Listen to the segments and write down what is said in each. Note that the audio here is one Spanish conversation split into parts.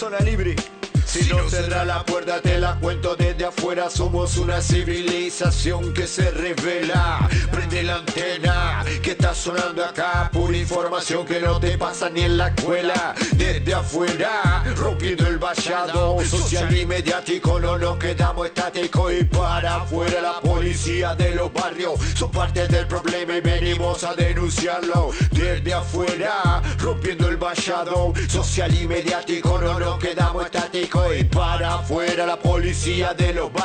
zona libre. Si no cerra la puerta, te la cuento desde Somos una civilización que se revela. Prende la antena que está sonando acá. Pura información que no te pasa ni en la escuela. Desde afuera, rompiendo el vallado. Social y mediático, no nos quedamos estáticos. Y para afuera, la policía de los barrios son parte del problema y venimos a denunciarlo. Desde afuera, rompiendo el vallado. Social y mediático, no nos quedamos estáticos y para afuera la policía de los barrios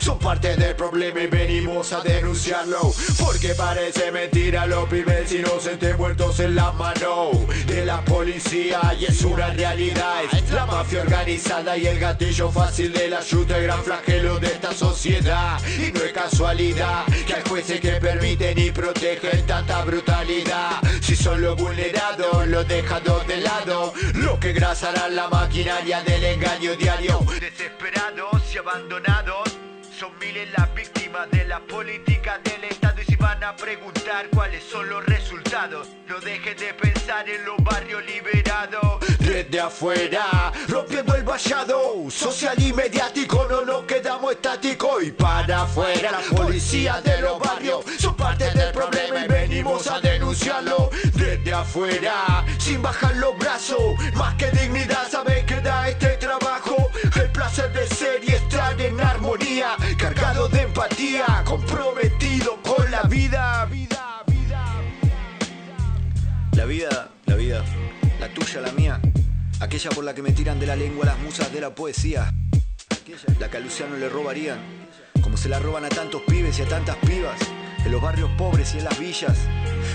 son parte del problema y venimos a denunciarlo. Porque parece mentira los pibes inocentes muertos en la mano de la policía. Y es una realidad la mafia organizada y el gatillo fácil de la ayuda el gran flagelo de esta sociedad. Y no es casualidad que hay jueces que permiten y protegen tanta brutalidad los vulnerados los dejados de lado lo que grasarán la maquinaria del engaño diario. Desesperados y abandonados, son miles las víctimas de la política del Estado y si van a preguntar cuáles son los resultados, no dejen de pensar en los barrios liberados. Desde afuera, rompiendo el vallado, social y mediático, no nos quedamos estáticos y para afuera la policía de los barrios son parte del problema y venimos a denunciarlo. Desde afuera, sin bajar los brazos, más que dignidad, sabes que da este trabajo. El placer de ser y estar en armonía, cargado de empatía, comprometido con la vida, vida, vida. La vida, la vida, la tuya, la mía, aquella por la que me tiran de la lengua las musas de la poesía, la que a Luciano le robarían, como se la roban a tantos pibes y a tantas pibas, en los barrios pobres y en las villas,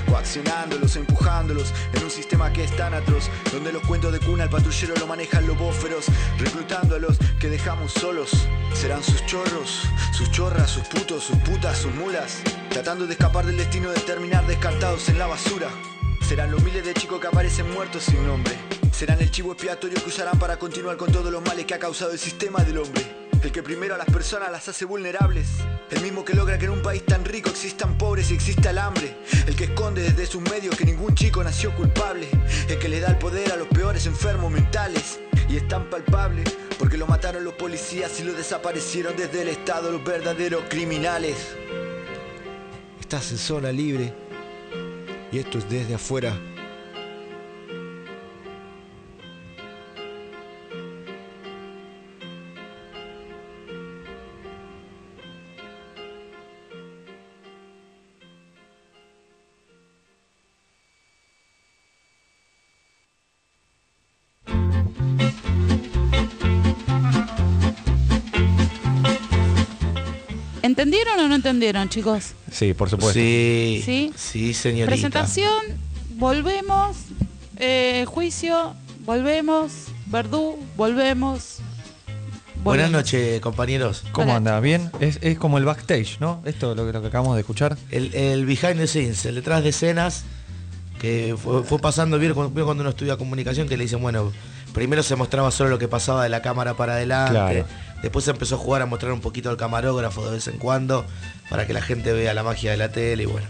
coaccionándolos, empujándolos en un sistema que es tan atroz, donde los cuentos de cuna al patrullero lo manejan los bóferos, reclutando a los que dejamos solos, serán sus chorros, sus chorras, sus putos, sus putas, sus mulas, tratando de escapar del destino de terminar descartados en la basura. Serán los miles de chicos que aparecen muertos sin nombre. Serán el chivo expiatorio que usarán para continuar con todos los males que ha causado el sistema del hombre. El que primero a las personas las hace vulnerables. El mismo que logra que en un país tan rico existan pobres y exista el hambre. El que esconde desde sus medios que ningún chico nació culpable. El que le da el poder a los peores enfermos mentales. Y es tan palpable porque lo mataron los policías y lo desaparecieron desde el Estado los verdaderos criminales. Estás en zona libre y esto es desde afuera. ¿Entendieron o no entendieron, chicos? Sí, por supuesto. Sí, Sí. sí, señorita. Presentación, volvemos. eh, juicio, volvemos. Verdú, volvemos. Buenas noches, compañeros. ¿Cómo Hola. anda? ¿Bien? Es, es como el backstage, ¿no? Esto es lo que, lo que acabamos de escuchar. El, el behind the scenes, el detrás de escenas, que fue, fue pasando, bien cuando, uno estudia comunicación, que le dicen, bueno, primero se mostraba solo lo que pasaba de la cámara para adelante, Claro. Después empezó a jugar a mostrar un poquito al camarógrafo de vez en cuando, para que la gente vea la magia de la tele y bueno.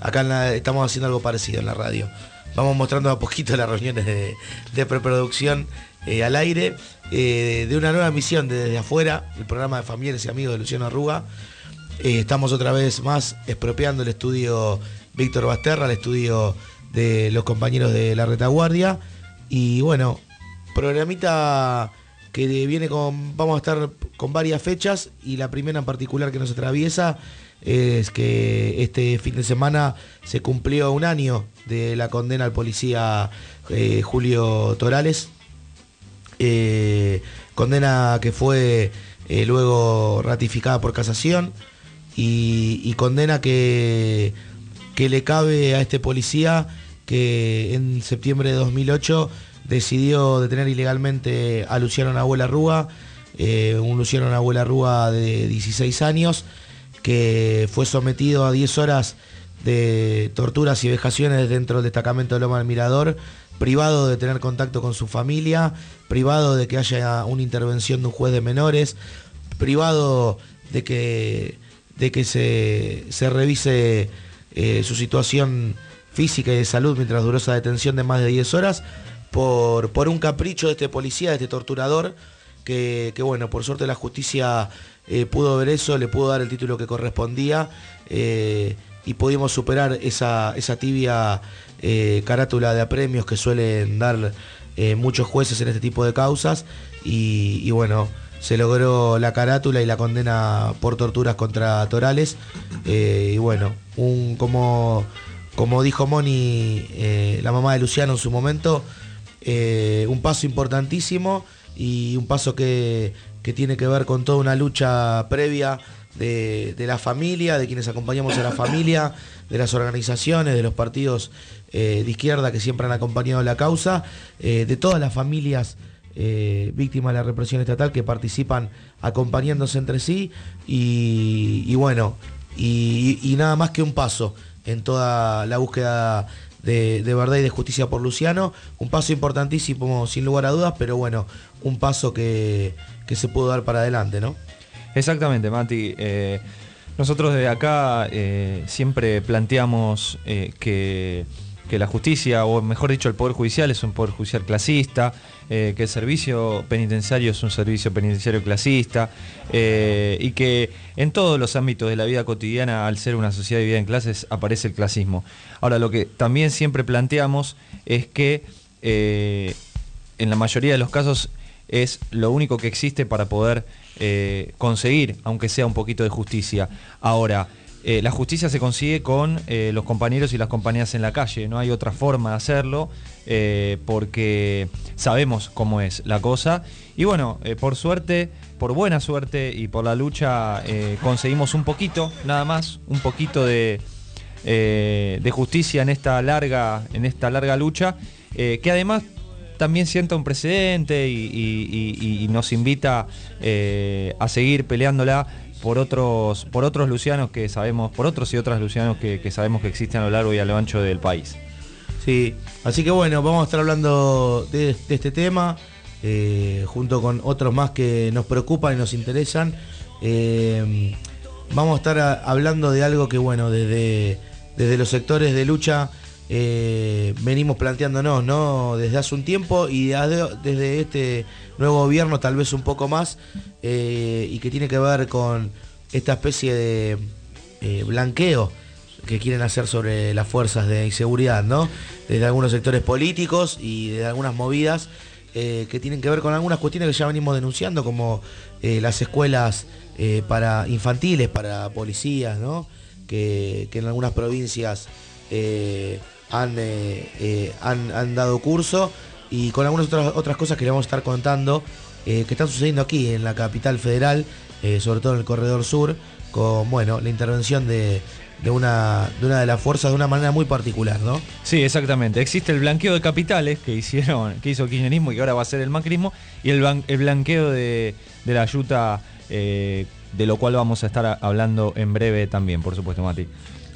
Acá estamos haciendo algo parecido en la radio. Vamos mostrando a poquito las reuniones de, de preproducción eh, al aire eh, de una nueva misión de desde afuera, el programa de familiares y amigos de Luciano Arruga. Eh, estamos otra vez más expropiando el estudio Víctor Basterra, el estudio de los compañeros de la retaguardia. Y bueno, programita que viene con. Vamos a estar con varias fechas y la primera en particular que nos atraviesa es que este fin de semana se cumplió un año de la condena al policía eh, Julio Torales. Eh, condena que fue eh, luego ratificada por casación y, y condena que, que le cabe a este policía que en septiembre de 2008 decidió detener ilegalmente a Luciano Nahuel Rúa, eh, un Luciano Nahuel Rúa de 16 años, que fue sometido a 10 horas de torturas y vejaciones dentro del destacamento de Loma del Mirador, privado de tener contacto con su familia, privado de que haya una intervención de un juez de menores, privado de que, de que se, se revise eh, su situación física y de salud mientras duró esa detención de más de 10 horas por, por un capricho de este policía, de este torturador, que, que bueno, por suerte la justicia eh, pudo ver eso, le pudo dar el título que correspondía eh, y pudimos superar esa, esa tibia eh, carátula de apremios que suelen dar muchos jueces en este tipo de causas y, bueno, se logró la carátula y la condena por torturas contra Torales y bueno, un como, como dijo Moni, la mamá de Luciano en su momento, eh, un paso importantísimo y un paso que, que tiene que ver con toda una lucha previa de, de la familia, de quienes acompañamos a la familia, de las organizaciones, de los partidos eh, de izquierda que siempre han acompañado la causa, eh, de todas las familias víctimas de la represión estatal que participan acompañándose entre sí y, bueno, y nada más que un paso en toda la búsqueda de, de verdad y de justicia por Luciano. Un paso importantísimo, sin lugar a dudas, pero bueno, un paso que, que se pudo dar para adelante, ¿no? Exactamente, Mati. Eh, nosotros desde acá eh, siempre planteamos eh, que, que la justicia, o mejor dicho, el Poder Judicial es un Poder Judicial clasista, eh, que el servicio penitenciario es un servicio penitenciario clasista, eh, y que en todos los ámbitos de la vida cotidiana, al ser una sociedad dividida en clases, aparece el clasismo. Ahora, lo que también siempre planteamos es que eh, en la mayoría de los casos es lo único que existe para poder conseguir, aunque sea un poquito de justicia. Ahora, eh, la justicia se consigue con eh, los compañeros y las compañeras en la calle, no hay otra forma de hacerlo, eh, porque sabemos cómo es la cosa. Y bueno, por suerte, por buena suerte y por la lucha, conseguimos un poquito, nada más, un poquito de, justicia en esta larga, en esta larga lucha, que además también sienta un precedente y, nos invita a seguir peleándola por otros, por otros lucianos que sabemos, por otros y otras lucianos que, que sabemos que existen a lo largo y a lo ancho del país. Sí, así que bueno, vamos a estar hablando de, este tema, eh, junto con otros más que nos preocupan y nos interesan. Eh, vamos a estar hablando de algo que, bueno, desde, desde los sectores de lucha eh, venimos planteándonos, ¿no? Desde hace un tiempo y desde, este nuevo gobierno tal vez un poco más, eh, y que tiene que ver con esta especie de eh, blanqueo que quieren hacer sobre las fuerzas de inseguridad, ¿no? Desde algunos sectores políticos y de algunas movidas que tienen que ver con algunas cuestiones que ya venimos denunciando, como las escuelas para infantiles, para policías, ¿no? Que, en algunas provincias han, eh, eh, han, han dado curso y con algunas otras, otras cosas que le vamos a estar contando eh, que están sucediendo aquí en la capital federal, sobre todo en el corredor sur, con bueno, la intervención de, de una, de una de las fuerzas de una manera muy particular, ¿no? Sí, exactamente. Existe el blanqueo de capitales que hicieron, que hizo el kirchnerismo y que ahora va a ser el macrismo, y el, ban- el blanqueo de, de la yuta, de lo cual vamos a estar hablando en breve también, por supuesto, Mati.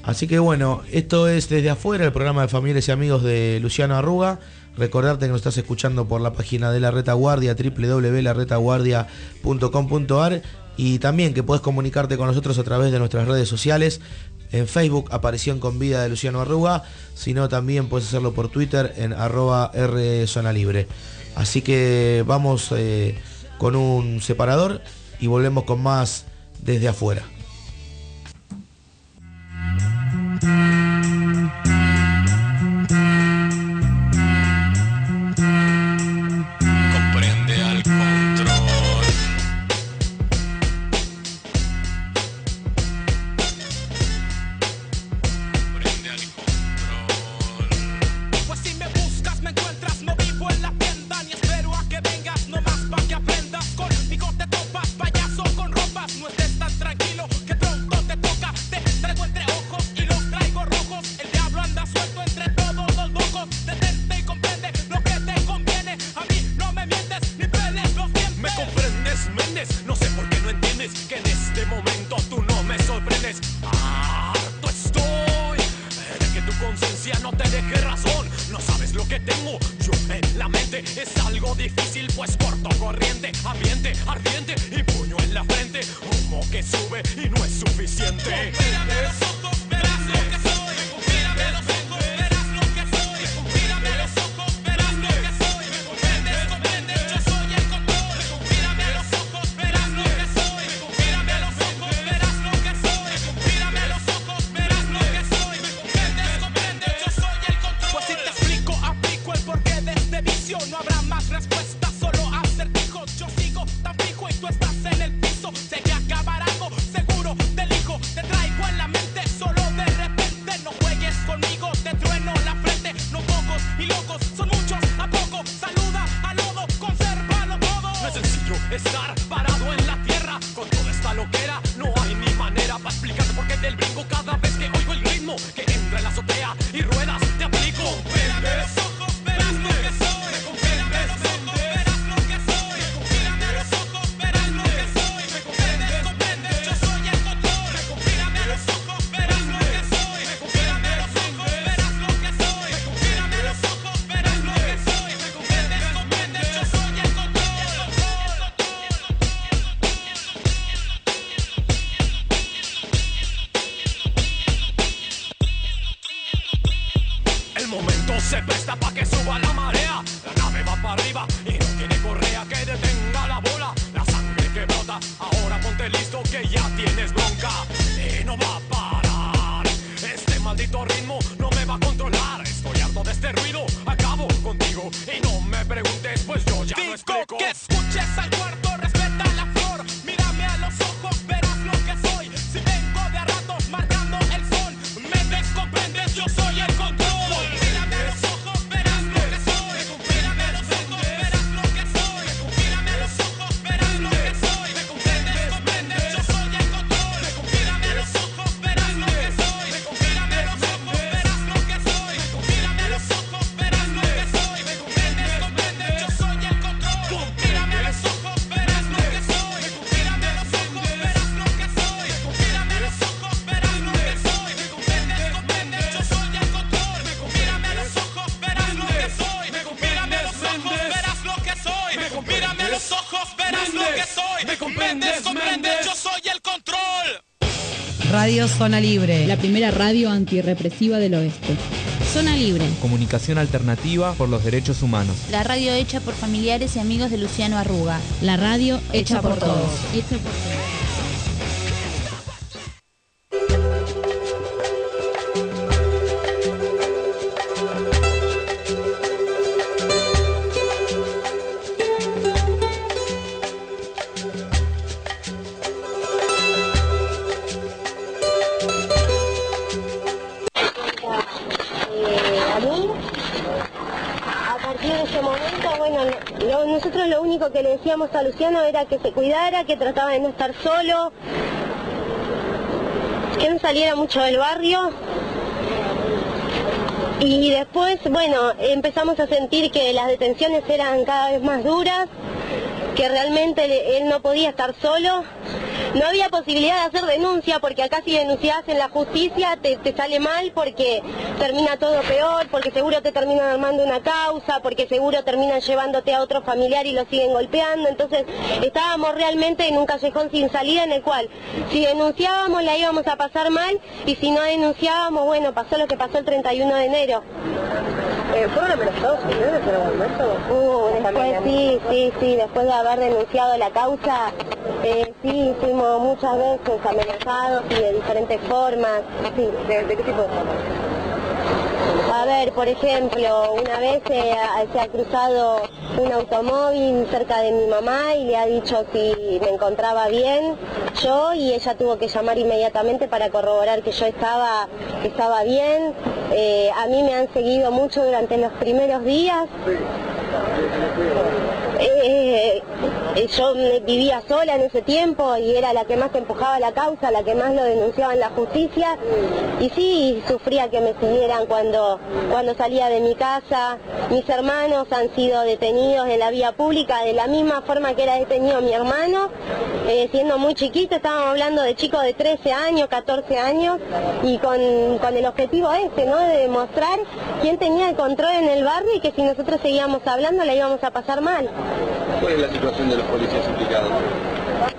Así que bueno, esto es desde afuera el programa de familiares y amigos de Luciano Arruga. Recordarte que nos estás escuchando por la página de la Retaguardia, www.laretaguardia.com.ar y también que puedes comunicarte con nosotros a través de nuestras redes sociales. En Facebook, Aparición con Vida de Luciano Arruga, sino también puedes hacerlo por Twitter en arroba R Zona Libre. Así que vamos eh, con un separador y volvemos con más desde afuera. Y Zona Libre. La primera radio antirrepresiva del oeste. Zona Libre. Comunicación alternativa por los derechos humanos. La radio hecha por familiares y amigos de Luciano Arruga. La radio Hecha por todos. Hecha por todos. A Luciano era que se cuidara, que trataba de no estar solo, que no saliera mucho del barrio. Y después, bueno, empezamos a sentir que las detenciones eran cada vez más duras, que realmente él no podía estar solo. No había posibilidad de hacer denuncia porque acá si denuncias en la justicia te sale mal porque termina todo peor, porque seguro te terminan armando una causa, porque seguro terminan llevándote a otro familiar y lo siguen golpeando. Entonces estábamos realmente en un callejón sin salida en el cual si denunciábamos la íbamos a pasar mal y si no denunciábamos, bueno, pasó lo que pasó el 31 de enero. ¿Fueron amenazados ustedes en algún momento? Uh, después sí, sí, sí, después de haber denunciado la causa, eh, sí, fuimos muchas veces amenazados y de diferentes formas. Sí. ¿De, qué tipo de formas? A ver, por ejemplo, una vez se ha cruzado un automóvil cerca de mi mamá y le ha dicho si me encontraba bien yo y ella tuvo que llamar inmediatamente para corroborar que yo estaba, que estaba bien. Eh, a mí me han seguido mucho durante los primeros días. Eh, yo vivía sola en ese tiempo y era la que más empujaba la causa, la que más lo denunciaba en la justicia y sí sufría que me siguieran cuando, cuando salía de mi casa. Mis hermanos han sido detenidos en la vía pública de la misma forma que era detenido mi hermano, eh, siendo muy chiquito, estábamos hablando de chicos de 13 años, 14 años y con, con el objetivo este, ¿no? De demostrar quién tenía el control en el barrio y que si nosotros seguíamos hablando la íbamos a pasar mal. ¿Cuál es la situación de los policías implicados?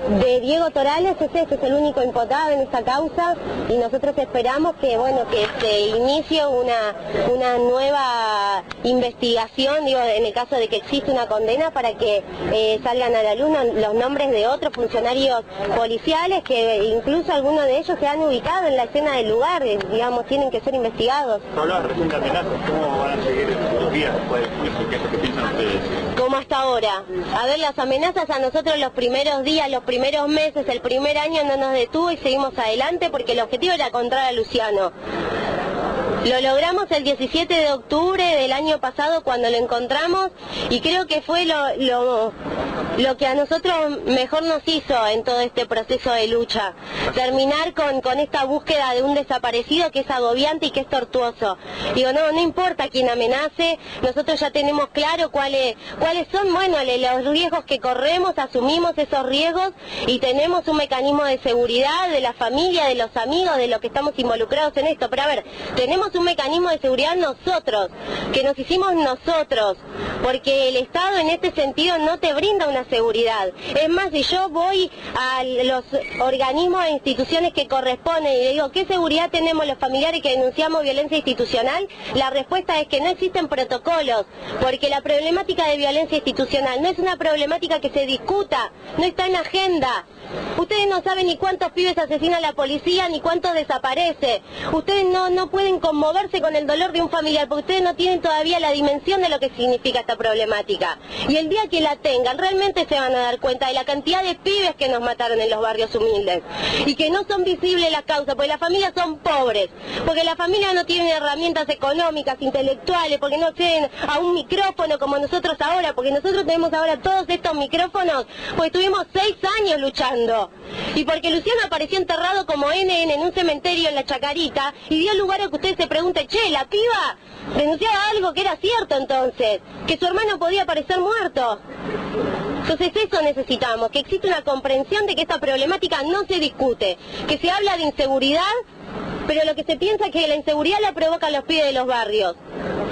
de Diego Torales es este, es el único imputado en esta causa y nosotros esperamos que bueno que se inicie una, una nueva investigación, digo, en el caso de que existe una condena para que eh, salgan a la luz los nombres de otros funcionarios policiales que incluso algunos de ellos se han ubicado en la escena del lugar, digamos, tienen que ser investigados. Hablaba recién de amenazas, ¿cómo van a seguir los días después del juicio? ¿Qué es lo que piensan ustedes? Como hasta ahora. A ver, las amenazas a nosotros los primeros días, los primeros meses, el primer año no nos detuvo y seguimos adelante porque el objetivo era encontrar a Luciano. Lo logramos el 17 de octubre del año pasado cuando lo encontramos y creo que fue lo, lo, lo que a nosotros mejor nos hizo en todo este proceso de lucha. Terminar con, con esta búsqueda de un desaparecido que es agobiante y que es tortuoso. Digo, no, no importa quién amenace, nosotros ya tenemos claro cuáles, cuáles son, bueno, los riesgos que corremos, asumimos esos riesgos y tenemos un mecanismo de seguridad de la familia, de los amigos, de los que estamos involucrados en esto. Pero a ver, tenemos un mecanismo de seguridad nosotros, que nos hicimos nosotros, porque el Estado en este sentido no te brinda una seguridad. Es más, si yo voy a los organismos e instituciones que corresponden y le digo, ¿qué seguridad tenemos los familiares que denunciamos violencia institucional? La respuesta es que no existen protocolos, porque la problemática de violencia institucional no es una problemática que se discuta, no está en agenda. Ustedes no saben ni cuántos pibes asesina la policía, ni cuántos desaparece. Ustedes no, no pueden conmoverse con el dolor de un familiar, porque ustedes no tienen todavía la dimensión de lo que significa esta problemática. Y el día que la tengan, realmente se van a dar cuenta de la cantidad de pibes que nos mataron en los barrios humildes. Y que no son visibles las causas, porque las familias son pobres, porque las familias no tienen herramientas económicas, intelectuales, porque no acceden a un micrófono como nosotros ahora, porque nosotros tenemos ahora todos estos micrófonos, pues estuvimos seis años luchando. Y porque Luciano apareció enterrado como NN en un cementerio en la Chacarita y dio lugar a que usted se pregunte, che, la piba denunciaba algo que era cierto entonces, que su hermano podía aparecer muerto. Entonces eso necesitamos, que exista una comprensión de que esta problemática no se discute, que se habla de inseguridad, pero lo que se piensa es que la inseguridad la provocan los pibes de los barrios.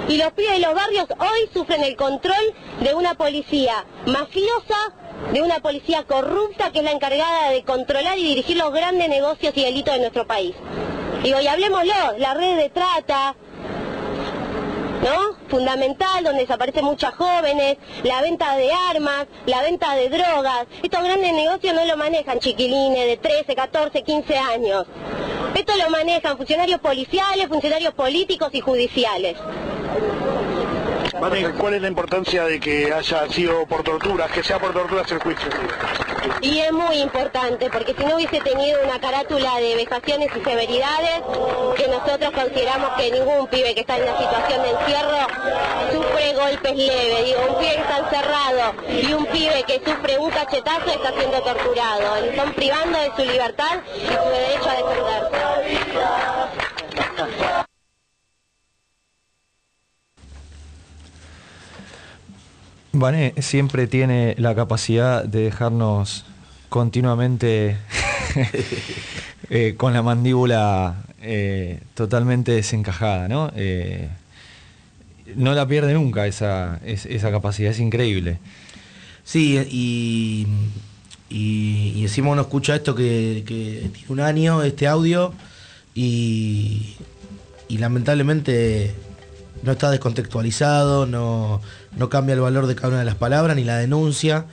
Y los pibes de los barrios hoy sufren el control de una policía mafiosa, de una policía corrupta que es la encargada de controlar y dirigir los grandes negocios y delitos de nuestro país. Digo, y hablemoslo, la red de trata, ¿no? Fundamental, donde desaparecen muchas jóvenes, la venta de armas, la venta de drogas. Estos grandes negocios no lo manejan chiquilines de 13, 14, 15 años. Esto lo manejan funcionarios policiales, funcionarios políticos y judiciales. ¿Cuál es la importancia de que haya sido por torturas, que sea por torturas el juicio? Y es muy importante, porque si no hubiese tenido una carátula de vejaciones y severidades, que nosotros consideramos que ningún pibe que está en una situación de encierro sufre golpes leves. Digo, un pibe que está encerrado y un pibe que sufre un cachetazo está siendo torturado. Le están privando de su libertad y su derecho a defenderse. Vané siempre tiene la capacidad de dejarnos continuamente eh, con la mandíbula eh, totalmente desencajada, ¿no? Eh, no la pierde nunca esa, es- esa capacidad, es increíble. Sí, y, y, y encima uno escucha esto que, que tiene un año, este audio, y, y lamentablemente no está descontextualizado, no, no cambia el valor de cada una de las palabras, ni la denuncia,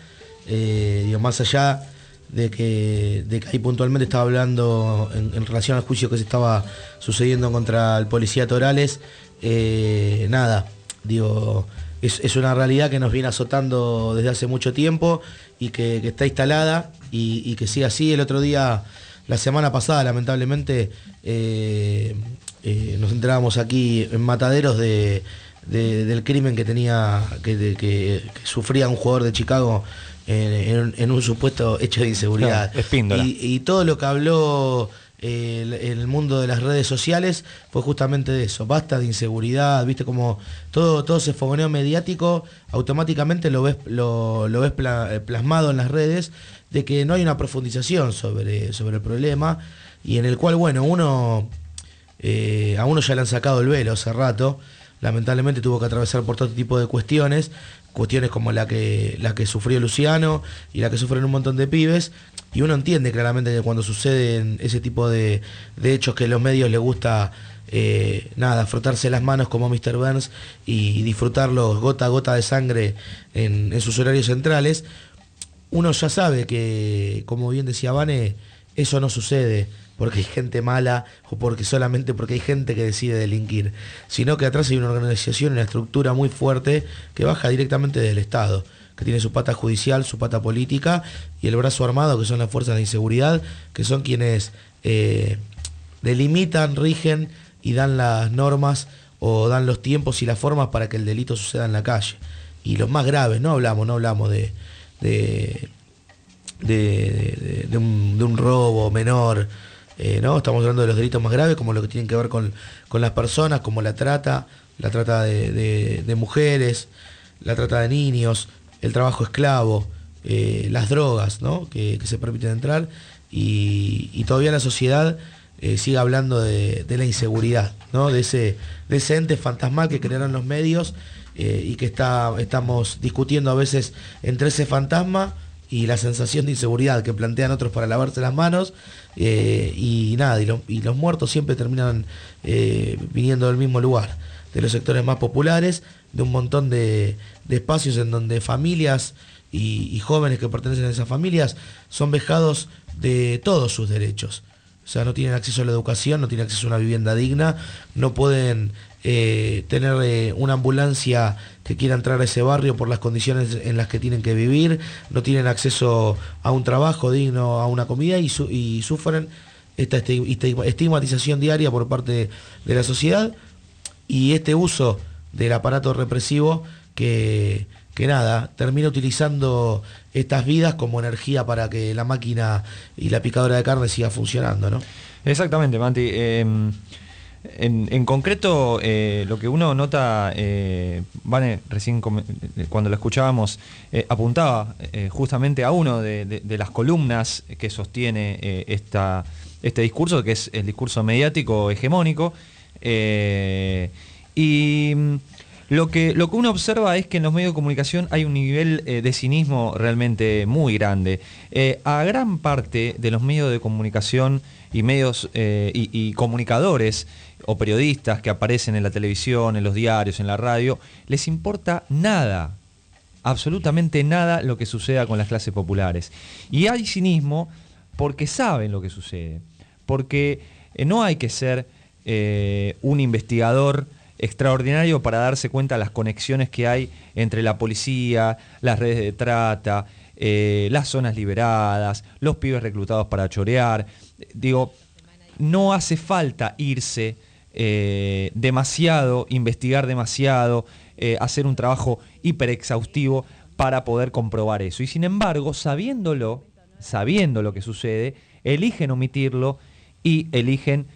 eh, digo, más allá de que, de que ahí puntualmente estaba hablando en, relación al juicio que se estaba sucediendo contra el policía Torales, eh, nada, digo, es, es una realidad que nos viene azotando desde hace mucho tiempo y que, está instalada y, y que sigue así. El otro día, la semana pasada, lamentablemente, eh, eh, nos enterábamos aquí en Mataderos de, de- del crimen que tenía, que, de- que- que sufría un jugador de Chicago en, en- en un supuesto hecho de inseguridad. Claro. Y, y todo lo que habló eh, el, el mundo de las redes sociales fue justamente de eso. Basta de inseguridad, viste como todo, todo ese fogoneo mediático, automáticamente lo ves, lo, lo ves pla- plasmado en las redes de que no hay una profundización sobre, sobre el problema y en el cual, bueno, uno eh, a uno ya le han sacado el velo hace rato. Lamentablemente tuvo que atravesar por todo tipo de cuestiones, cuestiones como la que, la que sufrió Luciano y la que sufren un montón de pibes. Y uno entiende claramente que cuando suceden ese tipo de, de hechos que a los medios les gusta eh, nada, frotarse las manos como Mr. Burns y disfrutarlos gota a gota de sangre en, en sus horarios centrales, uno ya sabe que, como bien decía Vane, eso no sucede porque hay gente mala o porque solamente porque hay gente que decide delinquir, sino que atrás hay una organización, una estructura muy fuerte que baja directamente del Estado, que tiene su pata judicial, su pata política y el brazo armado, que son las fuerzas de inseguridad, que son quienes eh, delimitan, rigen y dan las normas o dan los tiempos y las formas para que el delito suceda en la calle. Y los más graves, no hablamos, no hablamos de, de, de- un robo menor, eh, ¿no? Estamos hablando de los delitos más graves, como lo que tienen que ver con, con las personas, como la trata, la trata de, mujeres, la trata de niños, el trabajo esclavo, eh, las drogas, ¿no? Que, se permiten entrar, y, todavía la sociedad eh, sigue hablando de, la inseguridad, ¿no? De ese, de ente fantasmal que crearon los medios y que está, estamos discutiendo a veces entre ese fantasma y la sensación de inseguridad que plantean otros para lavarse las manos eh, y nada, y, lo- y los muertos siempre terminan eh, viniendo del mismo lugar, de los sectores más populares, de un montón de, espacios en donde familias y, jóvenes que pertenecen a esas familias son vejados de todos sus derechos. O sea, no tienen acceso a la educación, no tienen acceso a una vivienda digna, no pueden eh, tener una ambulancia que quiera entrar a ese barrio por las condiciones en las que tienen que vivir, no tienen acceso a un trabajo digno, a una comida y, su- y sufren esta esti- esti- estigmatización diaria por parte de la sociedad y este uso del aparato represivo que, que nada, termina utilizando estas vidas como energía para que la máquina y la picadora de carne siga funcionando, ¿no? Exactamente, Manti. Eh, en, concreto, eh, lo que uno nota, eh, recién eh, cuando lo escuchábamos, apuntaba justamente a uno de, las columnas que sostiene esta, este discurso, que es el discurso mediático hegemónico. Y mm, lo que, lo que uno observa es que en los medios de comunicación hay un nivel de cinismo realmente muy grande. A gran parte de los medios de comunicación y medios y comunicadores o periodistas que aparecen en la televisión, en los diarios, en la radio, les importa nada, absolutamente nada lo que suceda con las clases populares. Y hay cinismo porque saben lo que sucede, porque eh, no hay que ser eh, un investigador extraordinario para darse cuenta de las conexiones que hay entre la policía, las redes de trata, eh, las zonas liberadas, los pibes reclutados para chorear. Digo, no hace falta irse eh, demasiado, investigar demasiado, eh, hacer un trabajo hiper exhaustivo para poder comprobar eso. Y sin embargo, sabiéndolo, sabiendo lo que sucede, eligen omitirlo y eligen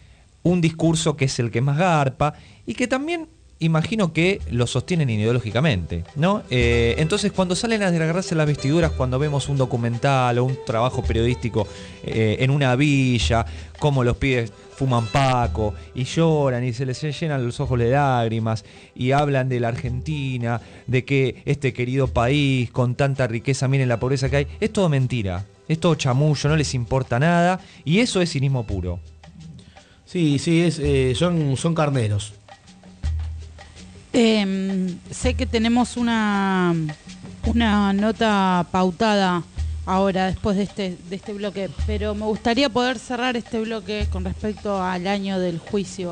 un discurso que es el que más garpa y que también imagino que lo sostienen ideológicamente, ¿no? Eh, entonces cuando salen a desgarrarse las vestiduras, cuando vemos un documental o un trabajo periodístico en una villa, como los pibes fuman paco y lloran y se les llenan los ojos de lágrimas y hablan de la Argentina, de que este querido país con tanta riqueza, miren la pobreza que hay, es todo mentira, es todo chamullo, no les importa nada y eso es cinismo puro. Sí, sí, es, eh, son, son carneros. Eh, sé que tenemos una, una nota pautada ahora después de este, de este bloque, pero me gustaría poder cerrar este bloque con respecto al año del juicio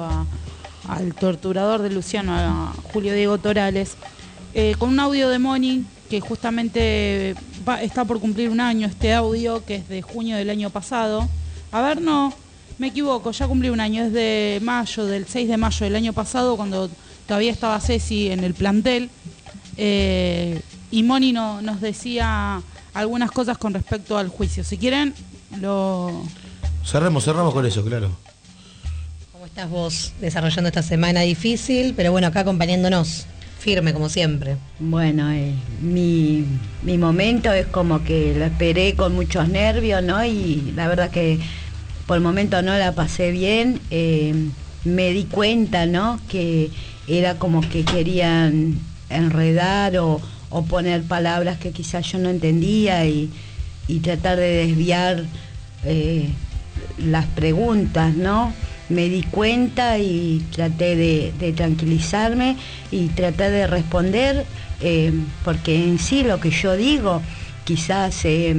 al torturador de Luciano, a Julio Diego Torales, eh, con un audio de Moni que justamente está por cumplir un año este audio, que es de junio del año pasado. A ver, no, me equivoco, ya cumplí un año, es de mayo, del 6 de mayo del año pasado, cuando todavía estaba Ceci en el plantel. Eh, y Moni no- nos decía algunas cosas con respecto al juicio. Si quieren, lo... Cerremos, cerramos con eso, claro. ¿Cómo estás vos desarrollando esta semana difícil? Pero bueno, acá acompañándonos, firme como siempre. Bueno, eh, mi, mi momento es como que lo esperé con muchos nervios, ¿no? Y la verdad que por el momento no la pasé bien. eh, me di cuenta, ¿no? Que era como que querían enredar o, o poner palabras que quizás yo no entendía y, y tratar de desviar eh, las preguntas, ¿no? Me di cuenta y traté de, tranquilizarme y traté de responder, eh, porque en sí lo que yo digo quizás eh,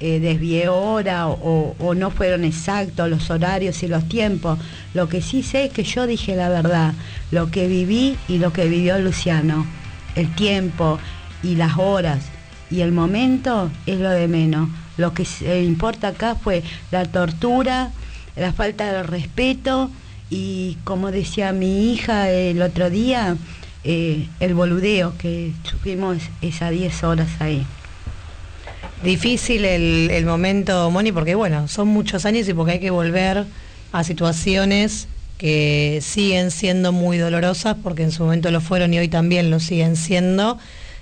eh, desvié hora o no fueron exactos los horarios y los tiempos. Lo que sí sé es que yo dije la verdad, lo que viví y lo que vivió Luciano. El tiempo y las horas y el momento es lo de menos. Lo que se- importa acá fue la tortura, la falta de respeto y como decía mi hija el otro día, eh, el boludeo que sufrimos esas 10 horas ahí. Difícil el, el momento, Moni, porque bueno, son muchos años y porque hay que volver a situaciones que siguen siendo muy dolorosas, porque en su momento lo fueron y hoy también lo siguen siendo.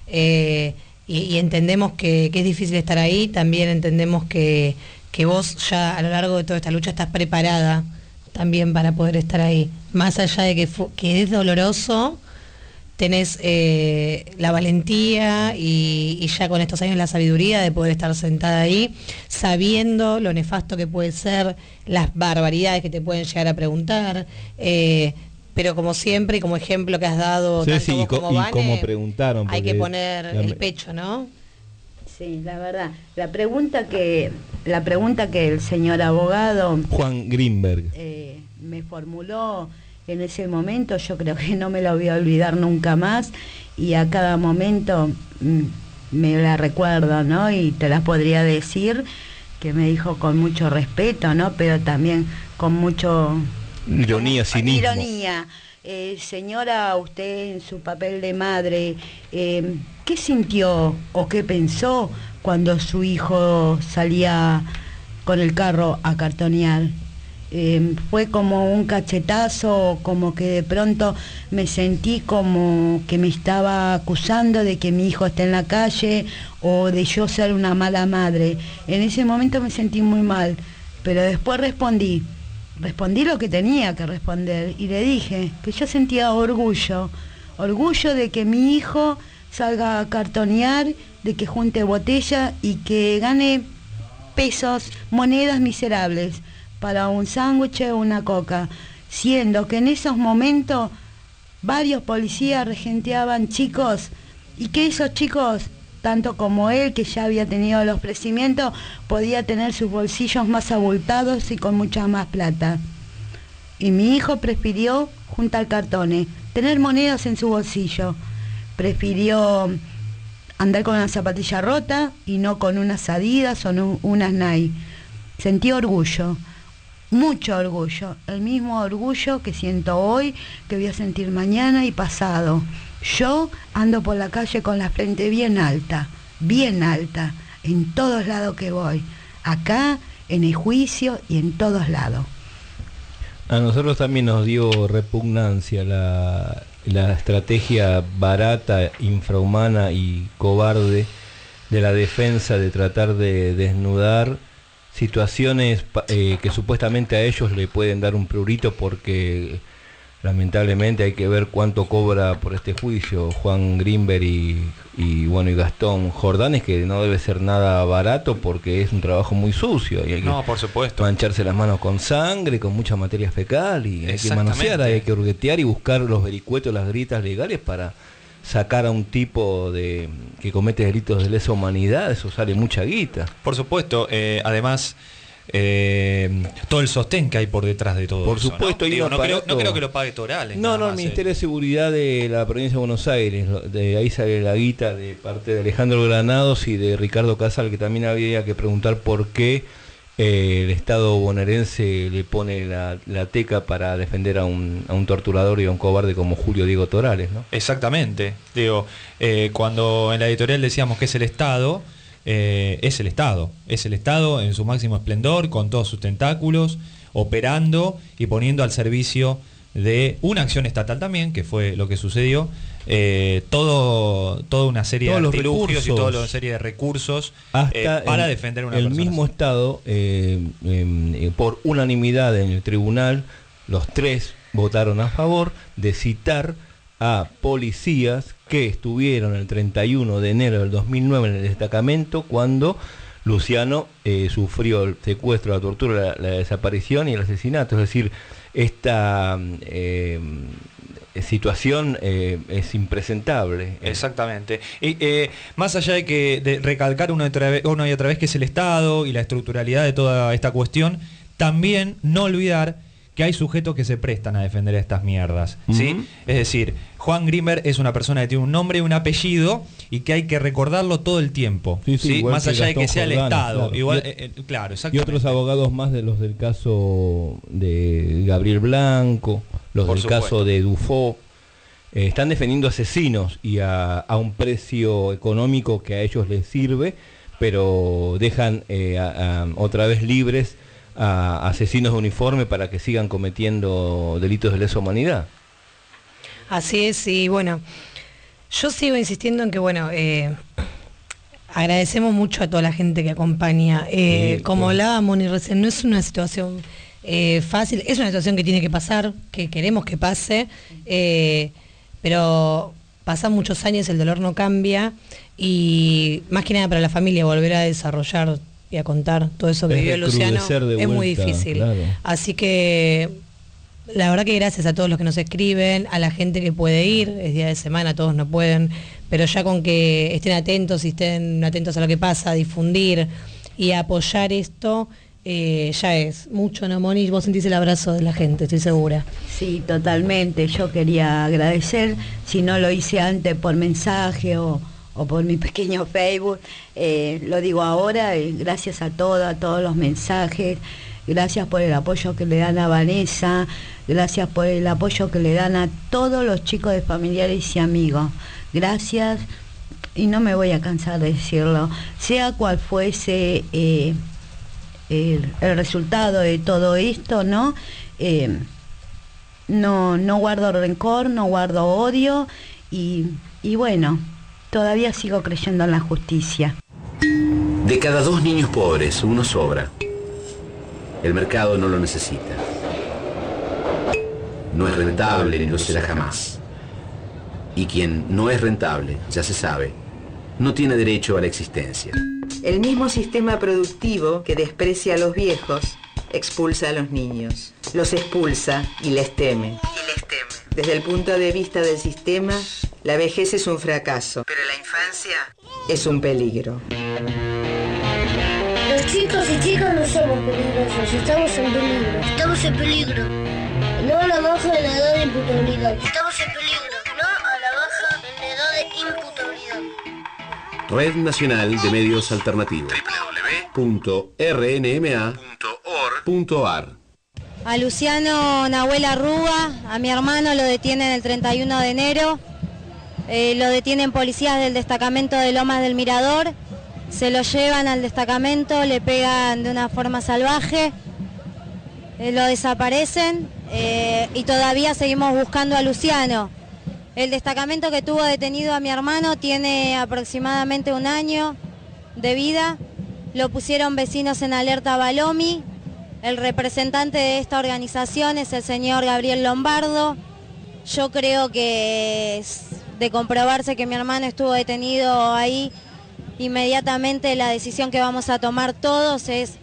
Eh, y, entendemos que, es difícil estar ahí, también entendemos que, que vos ya a lo largo de toda esta lucha estás preparada también para poder estar ahí. Más allá de que es doloroso, tenés eh, la valentía y, y ya con estos años la sabiduría de poder estar sentada ahí, sabiendo lo nefasto que puede ser, las barbaridades que te pueden llegar a preguntar, eh, pero como siempre y como ejemplo que has dado, tanto Ceci, y, vos como y Vane, como preguntaron. hay que poner la- el pecho, ¿no? Sí, la verdad. La pregunta que, la pregunta que el señor abogado Juan Greenberg. eh, me formuló en ese momento, yo creo que no me la voy a olvidar nunca más y a cada momento mm, me la recuerdo, ¿no? Y te la podría decir que me dijo con mucho respeto, ¿no? Pero también con mucho Ironía, cinismo. Ironía. Eh, señora, usted en su papel de madre, eh, ¿qué sintió o qué pensó cuando su hijo salía con el carro a cartonear? Eh, fue como un cachetazo, como que de pronto me sentí como que me estaba acusando de que mi hijo está en la calle o de yo ser una mala madre. En ese momento me sentí muy mal, pero después respondí, respondí lo que tenía que responder y le dije que yo sentía orgullo, orgullo de que mi hijo salga a cartonear, de que junte botella y que gane pesos, monedas miserables para un sándwich o una coca, siendo que en esos momentos varios policías regenteaban chicos y que esos chicos, tanto como él, que ya había tenido el ofrecimiento, podía tener sus bolsillos más abultados y con mucha más plata. Y mi hijo prefirió juntar cartones, tener monedas en su bolsillo. Prefirió andar con una zapatilla rota y no con unas Adidas o unas Nike. Sentí orgullo, mucho orgullo, el mismo orgullo que siento hoy, que voy a sentir mañana y pasado. Yo ando por la calle con la frente bien alta, bien alta, en todos lados que voy, acá, en el juicio y en todos lados. A nosotros también nos dio repugnancia la, la estrategia barata, infrahumana y cobarde de la defensa de tratar de desnudar situaciones eh, que supuestamente a ellos le pueden dar un prurito porque lamentablemente hay que ver cuánto cobra por este juicio Juan Grimberg y, y, bueno y Gastón Jordán es que no debe ser nada barato porque es un trabajo muy sucio y hay que No, por supuesto. mancharse las manos con sangre, con mucha materia fecal y hay que manosear, hay que hurguetear y buscar los vericuetos, las gritas legales para sacar a un tipo de que comete delitos de lesa humanidad, eso sale mucha guita. Por supuesto, eh, además, eh, todo el sostén que hay por detrás de todo Por eso, supuesto, ¿no? Digo, no, creo, aparato- no creo que lo pague Torales. No, no, el más, eh. Ministerio de Seguridad de la provincia de Buenos Aires, de ahí sale la guita de parte de Alejandro Granados y de Ricardo Casal, que también había que preguntar por qué el Estado bonaerense le pone la, teca para defender a un, a un torturador y a un cobarde como Julio Diego Torales, ¿no? Exactamente. Digo, eh, cuando en la editorial decíamos que es el Estado, eh, es el Estado. Es el Estado en su máximo esplendor, con todos sus tentáculos, operando y poniendo al servicio de una acción estatal también, que fue lo que sucedió, eh, todo, toda una serie Todos de los artilugios y recursos. toda una serie de recursos hasta eh, para el, defender una el persona. mismo Estado, eh, em, eh, por unanimidad en el tribunal, los tres votaron a favor de citar a policías que estuvieron el 31 de enero del 2009 en el destacamento cuando Luciano eh, sufrió el secuestro, la tortura, la, la desaparición y el asesinato. Es decir, esta eh, situación eh, es impresentable. Exactamente. Y, eh, más allá de que de recalcar una y, otra vez, una y otra vez que es el Estado y la estructuralidad de toda esta cuestión, también no olvidar que hay sujetos que se prestan a defender estas mierdas. ¿sí? Es decir, Juan Grimmer es una persona que tiene un nombre y un apellido y que hay que recordarlo todo el tiempo. Sí, sí, Más allá de que sea el Estado. claro. Igual, Y- eh, eh, claro, Y otros abogados más de los del caso de Gabriel Blanco, los Por del supuesto. caso de Dufo, eh, están defendiendo asesinos y a, a un precio económico que a ellos les sirve, pero dejan eh, a- a- otra vez libres a asesinos de uniforme para que sigan cometiendo delitos de lesa humanidad. Así es, y bueno, yo sigo insistiendo en que, bueno, eh, agradecemos mucho a toda la gente que acompaña. Eh, Sí, como bueno. hablaba Moni recién, no es una situación eh, fácil, es una situación que tiene que pasar, que queremos que pase, eh, pero pasan muchos años, el dolor no cambia y más que nada para la familia volver a desarrollar y a contar todo eso que vivió Luciano es muy difícil. claro. Así que la verdad que gracias a todos los que nos escriben, a la gente que puede ir, es día de semana, todos no pueden, pero ya con que estén atentos y estén atentos a lo que pasa, a difundir y a apoyar esto, eh, ya es mucho, ¿no, Moni? Vos sentís el abrazo de la gente, estoy segura. Sí, totalmente. Yo quería agradecer, si no lo hice antes por mensaje o, por mi pequeño Facebook, eh, lo digo ahora, eh, gracias a todos, a todos los mensajes, gracias por el apoyo que le dan a Vanessa, gracias por el apoyo que le dan a todos los chicos de familiares y amigos. Gracias, y no me voy a cansar de decirlo, sea cual fuese el, resultado de todo esto, ¿no? Eh, no, no guardo rencor, no guardo odio y, y bueno, todavía sigo creyendo en la justicia. De cada dos niños pobres, uno sobra. El mercado no lo necesita. No es rentable ni lo será jamás. Y quien no es rentable, ya se sabe, no tiene derecho a la existencia. El mismo sistema productivo que desprecia a los viejos expulsa a los niños. Los expulsa y les teme. Desde el punto de vista del sistema, la vejez es un fracaso. Pero la infancia es un peligro. Los chicos y chicas no somos peligrosos, estamos en peligro. Estamos en peligro. No a la baja en la edad de imputabilidad. Estamos en peligro. Red Nacional de Medios Alternativos. www.rnma.org.ar A Luciano Nahuel Arruga, a mi hermano lo detienen el 31 de enero, eh, lo detienen policías del destacamento de Lomas del Mirador, se lo llevan al destacamento, le pegan de una forma salvaje, eh, lo desaparecen eh, y todavía seguimos buscando a Luciano. El destacamento que tuvo detenido a mi hermano tiene aproximadamente un año de vida. Lo pusieron vecinos en alerta Balomi. El representante de esta organización es el señor Gabriel Lombardo. Yo creo que de comprobarse que mi hermano estuvo detenido ahí, inmediatamente la decisión que vamos a tomar todos es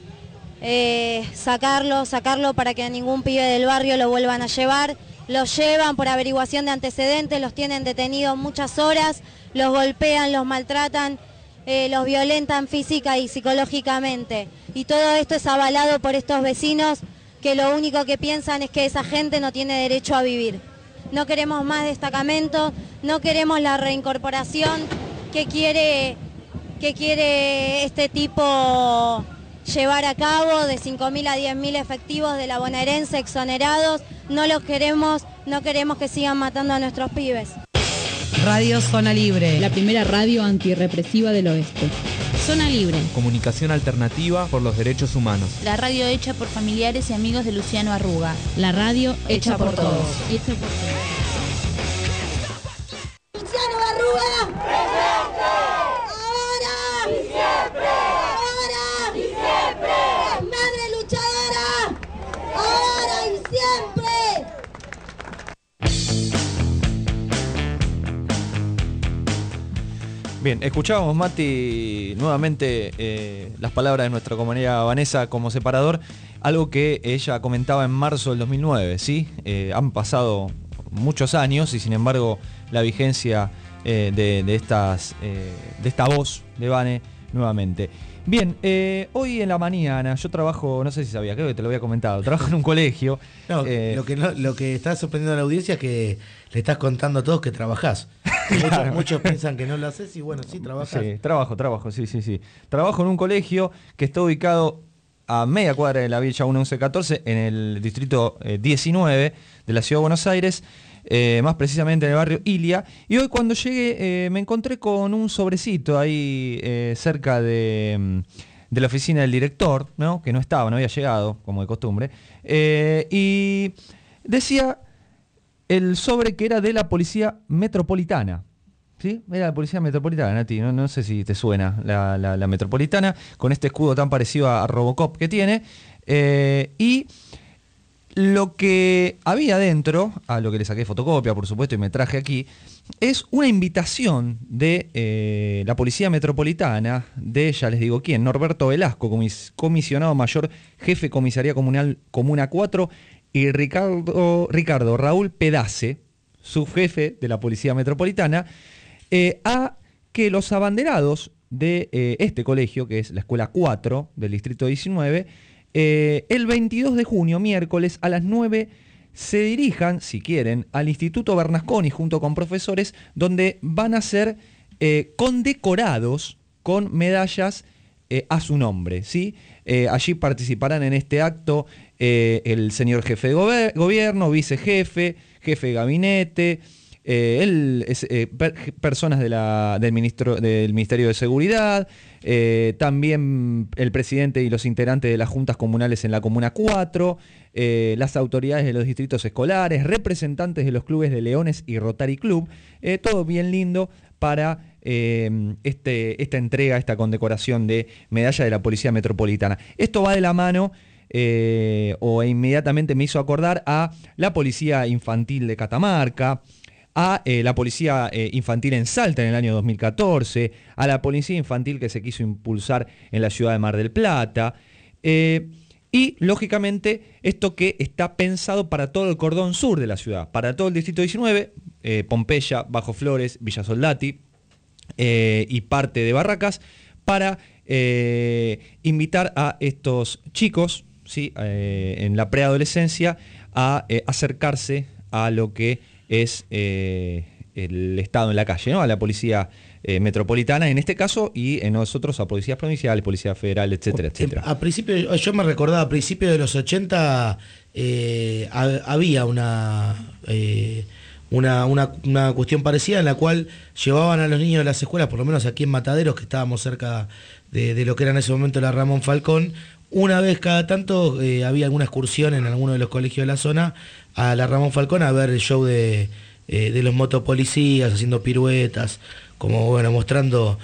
eh, sacarlo, sacarlo para que a ningún pibe del barrio lo vuelvan a llevar. Los llevan por averiguación de antecedentes, los tienen detenidos muchas horas, los golpean, los maltratan, eh, los violentan física y psicológicamente. Y todo esto es avalado por estos vecinos que lo único que piensan es que esa gente no tiene derecho a vivir. No queremos más destacamentos, no queremos la reincorporación que quiere, que quiere este tipo llevar a cabo de 5.000 a 10.000 efectivos de la bonaerense exonerados. No los queremos, no queremos que sigan matando a nuestros pibes. Radio Zona Libre. La primera radio antirrepresiva del oeste. Zona Libre. Comunicación alternativa por los derechos humanos. La radio hecha por familiares y amigos de Luciano Arruga. La radio hecha, por, todos. Hecha por Luciano Arruga. Ahora. Y siempre. Bien, escuchábamos, Mati, nuevamente eh, las palabras de nuestra compañera Vanessa como separador, algo que ella comentaba en marzo del 2009, ¿sí? Eh, han pasado muchos años y sin embargo la vigencia eh, de, estas, de esta voz de Vane nuevamente. Bien, eh, hoy en la mañana yo trabajo, no sé si sabía, creo que te lo había comentado, trabajo en un colegio. No, eh, lo, que no- lo que está sorprendiendo a la audiencia es que le estás contando a todos que trabajás. Muchos, muchos piensan que no lo haces y bueno, sí, trabajas. Sí, trabajo, trabajo, sí, sí, sí. Trabajo en un colegio que está ubicado a media cuadra de la Villa 1114 en el distrito eh, 19 de la Ciudad de Buenos Aires, eh, más precisamente en el barrio Ilia. Y hoy cuando llegué eh, me encontré con un sobrecito ahí eh, cerca de, mm, de la oficina del director, ¿no? que no estaba, no había llegado, como de costumbre. Y decía el sobre que era de la Policía Metropolitana. ¿Sí? Era la Policía Metropolitana, Nati. No, no sé si te suena la, la- Metropolitana, con este escudo tan parecido a, a Robocop que tiene. Y lo que había dentro, a lo que le saqué fotocopia, por supuesto, y me traje aquí, es una invitación de eh, la Policía Metropolitana, de, ya les digo quién, Norberto Velasco, comis- comisionado mayor, jefe Comisaría Comunal Comuna 4, y Ricardo, Ricardo Raúl Pedace, subjefe de la Policía Metropolitana, eh, a que los abanderados de eh, este colegio, que es la Escuela 4 del Distrito 19, eh, el 22 de junio, miércoles, a las 9, se dirijan, si quieren, al Instituto Bernasconi junto con profesores, donde van a ser eh, condecorados con medallas eh, a su nombre. ¿sí? Allí participarán en este acto el señor jefe de gobierno, vicejefe, jefe de gabinete, eh, eh, per- personas del, ministro, del Ministerio de Seguridad, eh, también el presidente y los integrantes de las juntas comunales en la Comuna 4, eh, las autoridades de los distritos escolares, representantes de los clubes de Leones y Rotary Club, todo bien lindo para este, esta entrega, esta condecoración de medalla de la Policía Metropolitana. Esto va de la mano o inmediatamente me hizo acordar a la Policía Infantil de Catamarca, a eh, la Policía eh, Infantil en Salta en el año 2014, a la Policía Infantil que se quiso impulsar en la ciudad de Mar del Plata, eh, y lógicamente esto que está pensado para todo el cordón sur de la ciudad, para todo el Distrito 19, eh, Pompeya, Bajo Flores, Villa Soldati y parte de Barracas, para invitar a estos chicos ¿sí? en la preadolescencia a acercarse a lo que es eh, el Estado en la calle, ¿no? a la policía eh, metropolitana en este caso y en nosotros a policías provinciales, policía federal, etcétera, etcétera. A principio, yo me recordaba, a principios de los 80 eh, ha- había una, eh, una, una, una cuestión parecida en la cual llevaban a los niños de las escuelas, por lo menos aquí en Mataderos, que estábamos cerca de, de lo que era en ese momento la Ramón Falcón, una vez cada tanto eh, había alguna excursión en alguno de los colegios de la zona a la Ramón Falcón a ver el show de, eh, los motopolicías haciendo piruetas, como bueno, mostrando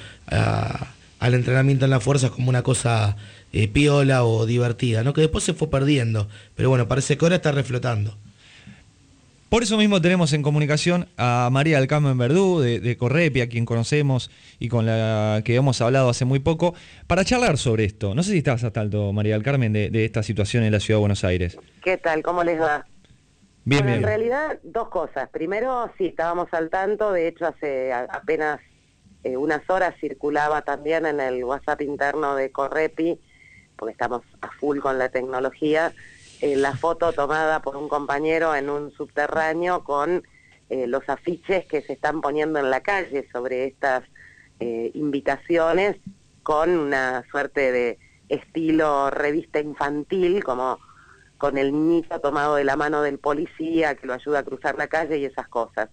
al entrenamiento en las fuerzas como una cosa eh, piola o divertida, ¿no? Que después se fue perdiendo, pero bueno, parece que ahora está reflotando. Por eso mismo tenemos en comunicación a María del Carmen Verdú de, de Correpi, a quien conocemos y con la que hemos hablado hace muy poco, para charlar sobre esto. No sé si estás al tanto, María del Carmen, de, de esta situación en la Ciudad de Buenos Aires. ¿Qué tal? ¿Cómo les va? Bien, Bueno, bien. en realidad, dos cosas. Primero, sí, estábamos al tanto. De hecho, hace a- apenas eh, unas horas circulaba también en el WhatsApp interno de Correpi, porque estamos a full con la tecnología, eh, la foto tomada por un compañero en un subterráneo con eh, los afiches que se están poniendo en la calle sobre estas eh, invitaciones con una suerte de estilo revista infantil, como con el niñito tomado de la mano del policía que lo ayuda a cruzar la calle y esas cosas.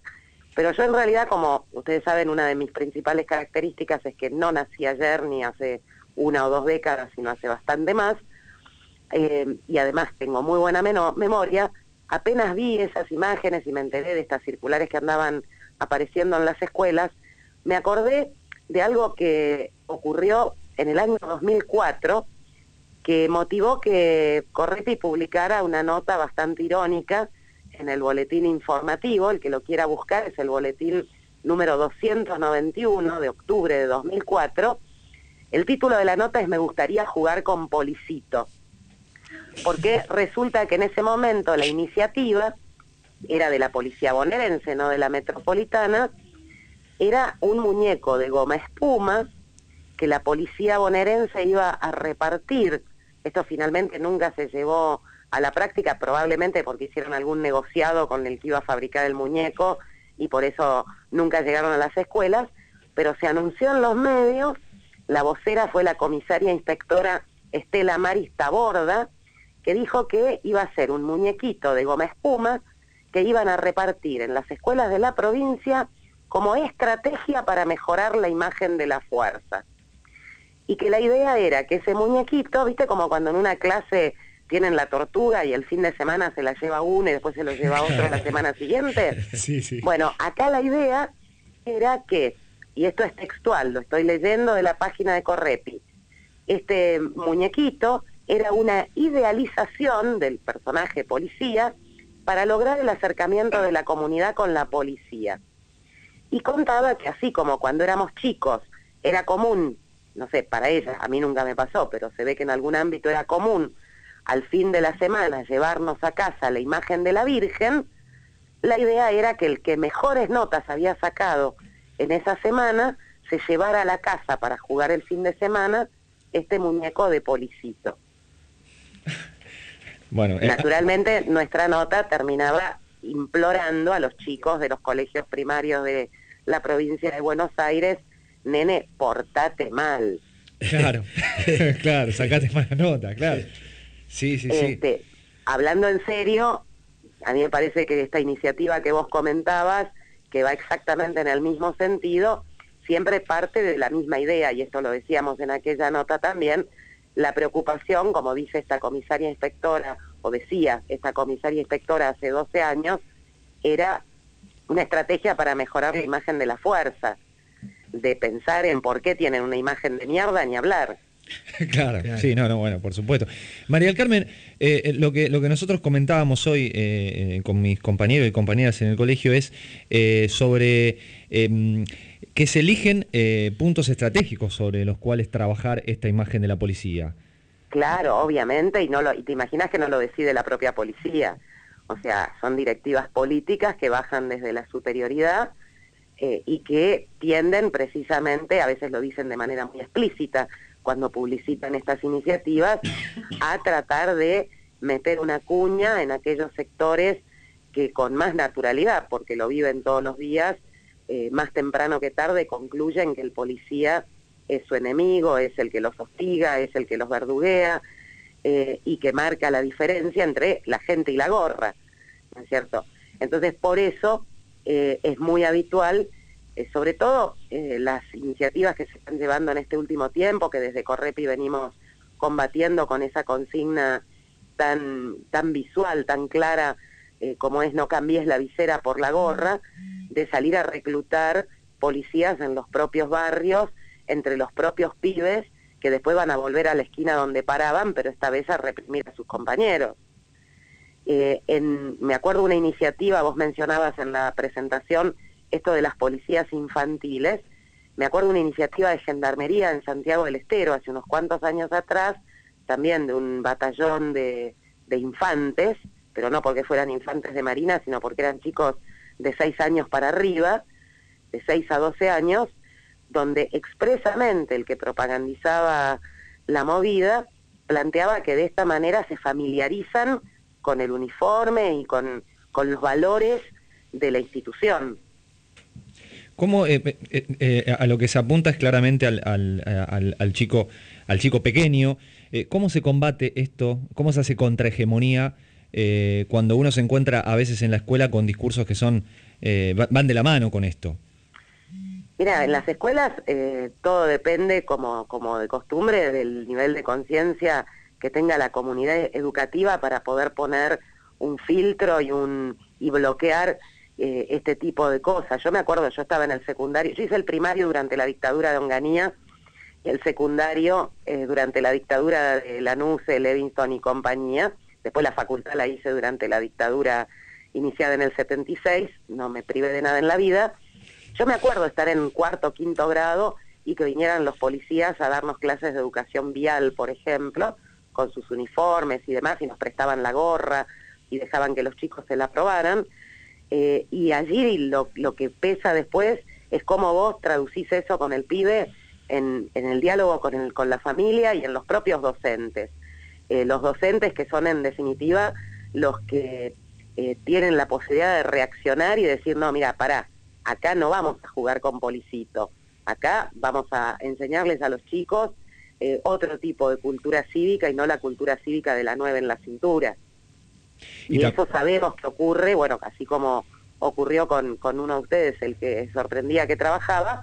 Pero yo en realidad, como ustedes saben, una de mis principales características es que no nací ayer ni hace una o dos décadas, sino hace bastante más, eh, y además tengo muy buena memoria, apenas vi esas imágenes y me enteré de estas circulares que andaban apareciendo en las escuelas, me acordé de algo que ocurrió en el año 2004, que motivó que Correpi publicara una nota bastante irónica en el boletín informativo, el que lo quiera buscar es el boletín número 291 de octubre de 2004. El título de la nota es Me gustaría jugar con Policito, porque resulta que en ese momento la iniciativa era de la policía bonaerense, no de la metropolitana, era un muñeco de goma espuma que la policía bonaerense iba a repartir. Esto finalmente nunca se llevó a la práctica, probablemente porque hicieron algún negociado con el que iba a fabricar el muñeco y por eso nunca llegaron a las escuelas, pero se anunció en los medios, la vocera fue la comisaria inspectora Estela Maris Taborda, que dijo que iba a ser un muñequito de goma espuma que iban a repartir en las escuelas de la provincia como estrategia para mejorar la imagen de la fuerza. Y que la idea era que ese muñequito, viste como cuando en una clase tienen la tortuga y el fin de semana se la lleva uno y después se lo lleva otro la semana siguiente. Sí, sí. Bueno, acá la idea era que, y esto es textual, lo estoy leyendo de la página de Correpi, este muñequito era una idealización del personaje policía para lograr el acercamiento de la comunidad con la policía. Y contaba que así como cuando éramos chicos era común, no sé, para ella, a mí nunca me pasó, pero se ve que en algún ámbito era común al fin de la semana llevarnos a casa la imagen de la Virgen, la idea era que el que mejores notas había sacado en esa semana se llevara a la casa para jugar el fin de semana este muñeco de policito. Bueno, eh, Naturalmente, nuestra nota terminaba implorando a los chicos de los colegios primarios de la provincia de Buenos Aires, nene, portate mal. claro, claro, sacaste mala nota, claro. Sí, sí, sí. Este, hablando en serio, a mí me parece que esta iniciativa que vos comentabas, que va exactamente en el mismo sentido, siempre parte de la misma idea, y esto lo decíamos en aquella nota también, la preocupación, como dice esta comisaria inspectora, o decía esta comisaria inspectora hace 12 años, era una estrategia para mejorar la imagen de la fuerza, de pensar en por qué tienen una imagen de mierda ni hablar. Claro, sí, no, no, bueno, por supuesto. María del Carmen, eh, eh, lo, que, lo que nosotros comentábamos hoy eh, eh, con mis compañeros y compañeras en el colegio es eh, sobre eh, que se eligen eh, puntos estratégicos sobre los cuales trabajar esta imagen de la policía. Claro, obviamente, y no lo, y te imaginas que no lo decide la propia policía. O sea, son directivas políticas que bajan desde la superioridad eh, y que tienden precisamente, a veces lo dicen de manera muy explícita, cuando publicitan estas iniciativas, a tratar de meter una cuña en aquellos sectores que con más naturalidad, porque lo viven todos los días, eh, más temprano que tarde concluyen que el policía es su enemigo, es el que los hostiga, es el que los verduguea eh, y que marca la diferencia entre la gente y la gorra, ¿no es cierto? Entonces, por eso eh, es muy habitual, sobre todo las iniciativas que se están llevando en este último tiempo, que desde Correpi venimos combatiendo con esa consigna tan, tan visual, tan clara eh, como es no cambies la visera por la gorra, de salir a reclutar policías en los propios barrios, entre los propios pibes, que después van a volver a la esquina donde paraban, pero esta vez a reprimir a sus compañeros. Eh, me acuerdo una iniciativa, vos mencionabas en la presentación esto de las policías infantiles, me acuerdo una iniciativa de gendarmería en Santiago del Estero hace unos cuantos años atrás, también de un batallón de infantes, pero no porque fueran infantes de marina, sino porque eran chicos de 6 años para arriba, de 6 a 12 años, donde expresamente el que propagandizaba la movida planteaba que de esta manera se familiarizan con el uniforme y con, con los valores de la institución. ¿Cómo, eh, eh, eh, a lo que se apunta es claramente al, al- chico, al chico pequeño. ¿Cómo se combate esto? ¿Cómo se hace contrahegemonía eh, cuando uno se encuentra a veces en la escuela con discursos que son eh, va- van de la mano con esto. Mira, en las escuelas eh, todo depende, como, como de costumbre, del nivel de conciencia que tenga la comunidad educativa para poder poner un filtro y, un, y bloquear eh, este tipo de cosas. Yo me acuerdo, yo estaba en el secundario, yo hice el primario durante la dictadura de Onganía y el secundario eh, durante la dictadura de Lanuse, Levinson y compañía. Después la facultad la hice durante la dictadura iniciada en el 76, no me privé de nada en la vida. Yo me acuerdo estar en cuarto, quinto grado y que vinieran los policías a darnos clases de educación vial, por ejemplo, con sus uniformes y demás, y nos prestaban la gorra y dejaban que los chicos se la probaran. Eh, y allí lo, que pesa después es cómo vos traducís eso con el pibe en, el diálogo con la familia y en los propios docentes. Eh, los docentes que son en definitiva los que eh, tienen la posibilidad de reaccionar y decir, no, mira, pará, acá no vamos a jugar con policito, acá vamos a enseñarles a los chicos eh, otro tipo de cultura cívica y no la cultura cívica de la nueve en la cintura. Y, eso sabemos que ocurre, bueno, así como ocurrió con, con uno de ustedes, el que sorprendía que trabajaba,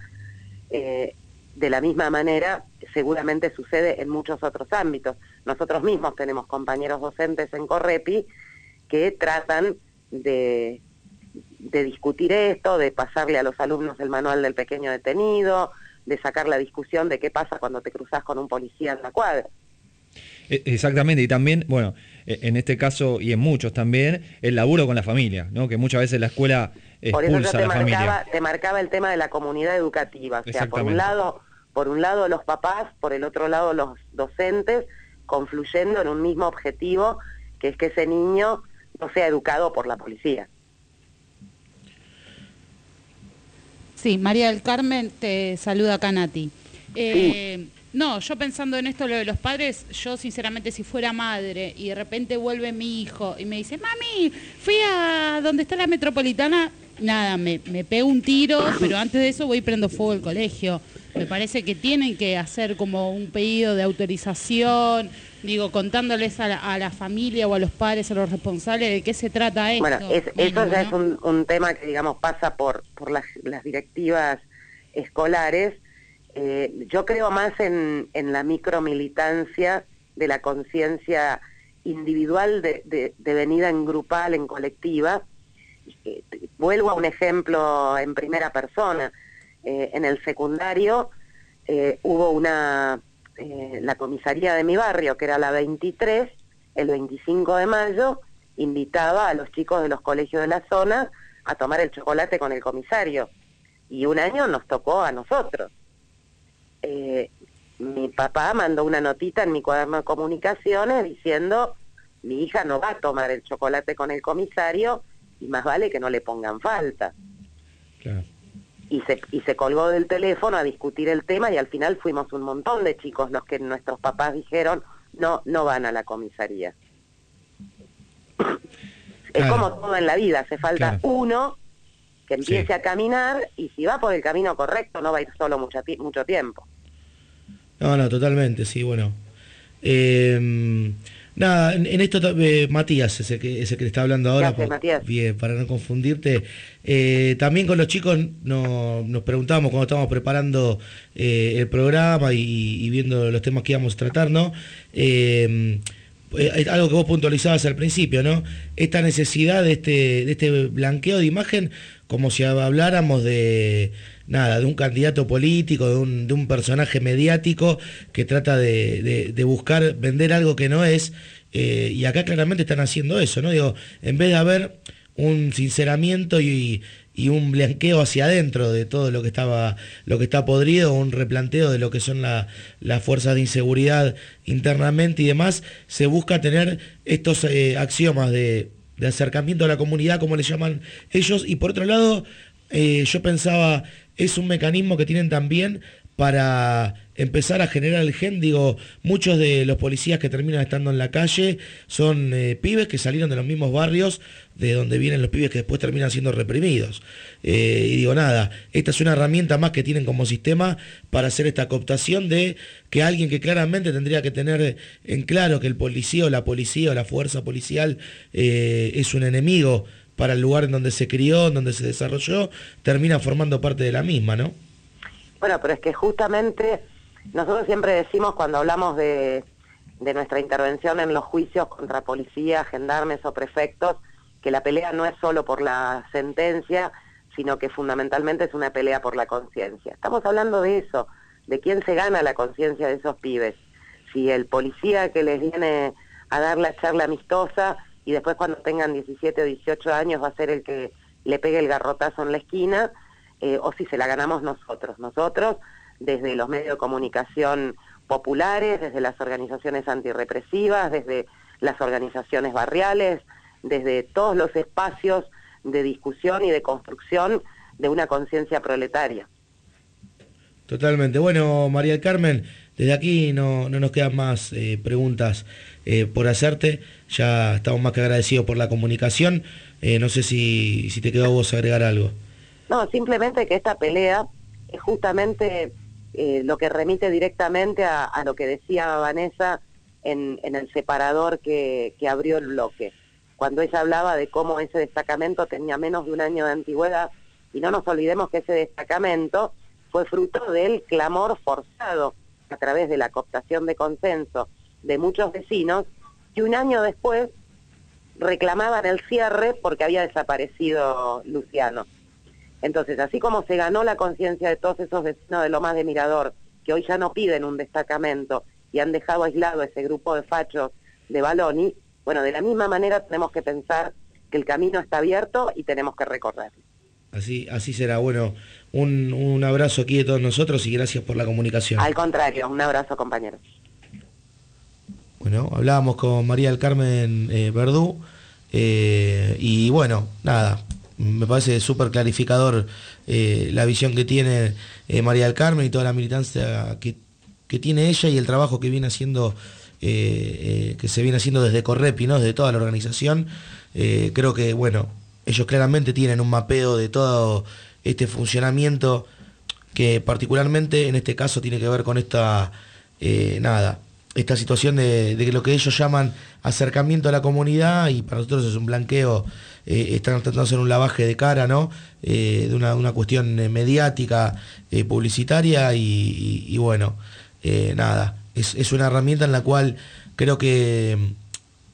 eh, de la misma manera seguramente sucede en muchos otros ámbitos. Nosotros mismos tenemos compañeros docentes en Correpi que tratan de, discutir esto, de pasarle a los alumnos el manual del pequeño detenido, de sacar la discusión de qué pasa cuando te cruzas con un policía en la cuadra. E- Exactamente, y también, bueno, e- en este caso y en muchos también, el laburo con la familia, ¿no? Que muchas veces la escuela Por eso yo expulsa a te la familia. marcaba, te marcaba el tema de la comunidad educativa. O sea, por un lado, por un lado los papás, por el otro lado los docentes, confluyendo en un mismo objetivo, que es que ese niño no sea educado por la policía. Sí, María del Carmen te saluda acá Nati. Eh, No, yo pensando en esto, lo de los padres, yo sinceramente si fuera madre y de repente vuelve mi hijo y me dice, mami, fui a donde está la metropolitana, nada, me, me pego un tiro, pero antes de eso voy y prendo fuego el colegio. Me parece que tienen que hacer como un pedido de autorización, digo, contándoles a la, a la familia o a los padres, a los responsables de qué se trata esto. Bueno, es- eso ya ¿no? es un, un tema que, digamos, pasa por, por las, las directivas escolares. Eh, yo creo más en, en la micromilitancia de la conciencia individual de, venida en grupal, en colectiva. Eh, vuelvo a un ejemplo en primera persona. Eh, en el secundario eh, hubo una, eh, la comisaría de mi barrio, que era la 23, el 25 de mayo, invitaba a los chicos de los colegios de la zona a tomar el chocolate con el comisario. Y un año nos tocó a nosotros. Eh, mi papá mandó una notita en mi cuaderno de comunicaciones diciendo, mi hija no va a tomar el chocolate con el comisario y más vale que no le pongan falta. Y se, y se colgó del teléfono a discutir el tema y al final fuimos un montón de chicos los que nuestros papás dijeron, no, no van a la comisaría. Es como todo en la vida, hace falta uno que empiece Sí. a caminar y si va por el camino correcto no va a ir solo mucho, mucho tiempo. No, no, totalmente, sí, bueno. Eh, nada, en, en esto eh, Matías es el, que, es el que le está hablando ahora. Gracias, Matías. Bien, para no confundirte. Eh, también con los chicos no- nos preguntábamos cuando estábamos preparando eh, el programa y, y viendo los temas que íbamos a tratar, ¿no? Eh, algo que vos puntualizabas al principio, ¿no? Esta necesidad de este, de este blanqueo de imagen, como si habláramos de nada, de un candidato político, de un, de un personaje mediático que trata de, de- buscar vender algo que no es. eh, y acá claramente están haciendo eso, ¿no? Digo, en vez de haber un sinceramiento y, y un blanqueo hacia adentro de todo lo que estaba lo que está podrido, un replanteo de lo que son la- las fuerzas de inseguridad internamente y demás, se busca tener estos eh, axiomas de, de acercamiento a la comunidad, como le llaman ellos, y por otro lado, eh, yo pensaba, es un mecanismo que tienen también para empezar a generar el gen, digo, muchos de los policías que terminan estando en la calle son eh, pibes que salieron de los mismos barrios de donde vienen los pibes que después terminan siendo reprimidos. Eh, y digo, nada, esta es una herramienta más que tienen como sistema para hacer esta cooptación de que alguien que claramente tendría que tener en claro que el policía o la policía o la fuerza policial eh, es un enemigo para el lugar en donde se crió, en donde se desarrolló, termina formando parte de la misma, ¿no? Bueno, pero es que justamente nosotros siempre decimos cuando hablamos de, nuestra intervención en los juicios contra policías, gendarmes o prefectos, que la pelea no es solo por la sentencia, sino que fundamentalmente es una pelea por la conciencia. Estamos hablando de eso, de quién se gana la conciencia de esos pibes. Si el policía que les viene a dar la charla amistosa y después cuando tengan 17 o 18 años va a ser el que le pegue el garrotazo en la esquina, eh, o si se la ganamos nosotros. Nosotros, desde los medios de comunicación populares, desde las organizaciones antirrepresivas, desde las organizaciones barriales, desde todos los espacios de discusión y de construcción de una conciencia proletaria. Totalmente. Bueno, María Carmen, desde aquí no, no nos quedan más eh, preguntas eh, por hacerte. Ya estamos más que agradecidos por la comunicación. Eh, no sé si, si te quedó a vos agregar algo. No, simplemente que esta pelea es justamente eh, lo que remite directamente a, lo que decía Vanessa en, en el separador que, que abrió el bloque, cuando ella hablaba de cómo ese destacamento tenía menos de un año de antigüedad, y no nos olvidemos que ese destacamento fue fruto del clamor forzado a través de la cooptación de consenso de muchos vecinos, que un año después reclamaban el cierre porque había desaparecido Luciano. Entonces, así como se ganó la conciencia de todos esos vecinos de Lomas de Mirador, que hoy ya no piden un destacamento y han dejado aislado ese grupo de fachos de Baloni, bueno, de la misma manera tenemos que pensar que el camino está abierto y tenemos que recorrerlo. Así, así será. Bueno, un, un abrazo aquí de todos nosotros y gracias por la comunicación. Al contrario, un abrazo compañeros. Bueno, hablábamos con María del Carmen eh, Verdú eh, y bueno, nada, me parece súper clarificador eh, la visión que tiene eh, María del Carmen y toda la militancia que, que tiene ella y el trabajo que viene haciendo, eh, que se viene haciendo desde Correpi, ¿no? desde toda la organización. Creo que, bueno, ellos claramente tienen un mapeo de todo este funcionamiento que particularmente en este caso tiene que ver con esta, nada, esta situación de, lo que ellos llaman acercamiento a la comunidad y para nosotros es un blanqueo, eh, están tratando de hacer un lavaje de cara, ¿no? Eh, de una, cuestión eh, mediática, publicitaria y, y- bueno, nada, es, es una herramienta en la cual creo que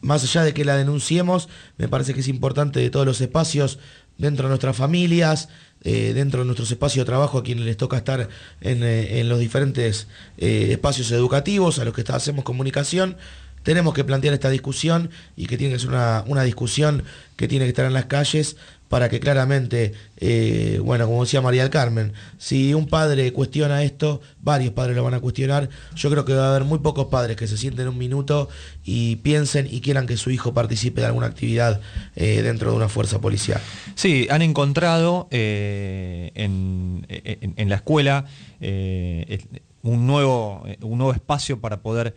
más allá de que la denunciemos, me parece que es importante de todos los espacios dentro de nuestras familias, eh, dentro de nuestros espacios de trabajo a quienes les toca estar en, eh, los diferentes eh, espacios educativos, a los que hacemos comunicación, tenemos que plantear esta discusión y que tiene que ser una, una discusión que tiene que estar en las calles para que claramente, eh, bueno, como decía María del Carmen, si un padre cuestiona esto, varios padres lo van a cuestionar, yo creo que va a haber muy pocos padres que se sienten un minuto y piensen y quieran que su hijo participe de alguna actividad eh, dentro de una fuerza policial. Sí, han encontrado eh, en, en- la escuela el- un, nuevo, un nuevo espacio para poder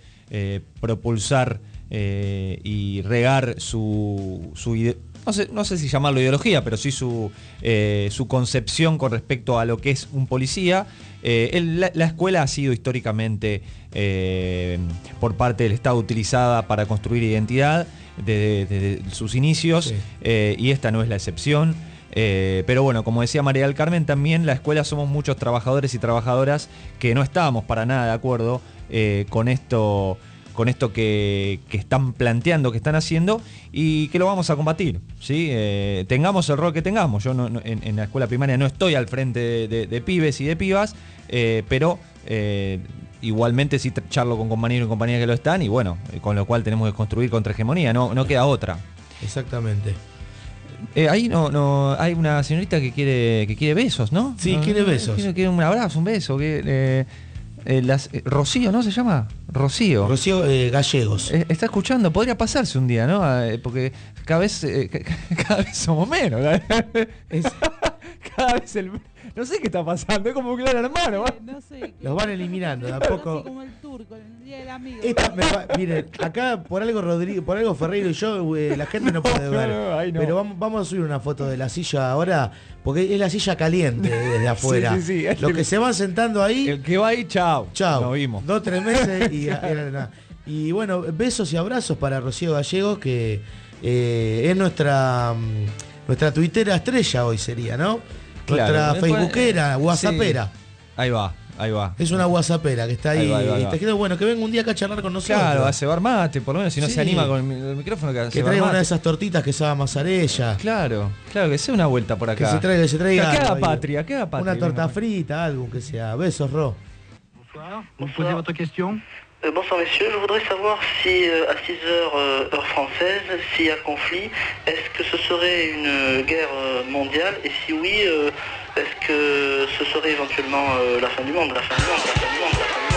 propulsar y regar su, su ide- no sé, no sé si llamarlo ideología, pero sí su, eh, su concepción con respecto a lo que es un policía. Eh, el- la, la escuela ha sido históricamente eh, por parte del Estado utilizada para construir identidad desde, desde sus inicios y esta no es la excepción. Eh, pero bueno, como decía María del Carmen, también la escuela somos muchos trabajadores y trabajadoras que no estábamos para nada de acuerdo eh, con esto, con esto que, que están planteando, que están haciendo y que lo vamos a combatir. ¿sí? Eh, tengamos el rol que tengamos. Yo no- no- en, en la escuela primaria no estoy al frente de, de- de pibes y de pibas, eh, pero eh, igualmente sí charlo con compañeros y compañeras que lo están y bueno, con lo cual tenemos que construir contra hegemonía, no, no queda otra. Exactamente. Eh, ahí no, no, hay una señorita que quiere, que quiere besos, ¿no? Sí, No, quiere besos. Quiere, quiere un abrazo, un beso. que, eh, eh, las- eh, Rocío, ¿no se llama? Rocío. Rocío eh, Gallegos. Eh, está escuchando, podría pasarse un día, ¿no? Ah, eh, Porque cada vez, eh, ca- cada vez somos menos. cada vez el... No sé qué está pasando, es como que era hermano. No sé. Los van eliminando de a Así poco. como el turco, el día del amigo. Esta me va- miren, acá por algo Rodrigo, por algo Ferreiro y yo, eh, la gente no puede ver. No, no. Pero vamos, vamos a subir una foto de la silla ahora, porque es la silla caliente desde afuera. Sí. Los que se van sentando ahí. El que va ahí, chao. Chao. Nos vimos. Dos, tres meses y era nada. Y bueno, besos y abrazos para Rocío Gallegos, que eh, es nuestra, mm, nuestra tuitera estrella hoy sería, ¿no? Claro, Nuestra después- facebookera, sí. whatsappera. Ahí va, ahí va. Es una whatsappera que está ahí. Ahí va, ahí va, ahí va. Te quiero, bueno, que venga un día acá a charlar con nosotros. Claro, a cebar mate, por lo menos si no Sí. se anima con el, mi- el micrófono que a que traiga una de esas tortitas que sabe amasar ella. Claro, claro, que sea una vuelta por acá. Que se traiga, que se traiga. Que haga patria, que haga patria. Una torta frita, algo que sea. Besos, Ro. Vous posez votre question Euh, bonsoir messieurs, je voudrais savoir si euh, à 6 heures euh, heure française, s'il y a conflit, est-ce que ce serait une guerre mondiale? Et si oui, est-ce que ce serait éventuellement la fin du monde, la fin du monde, la fin du monde, la fin du monde,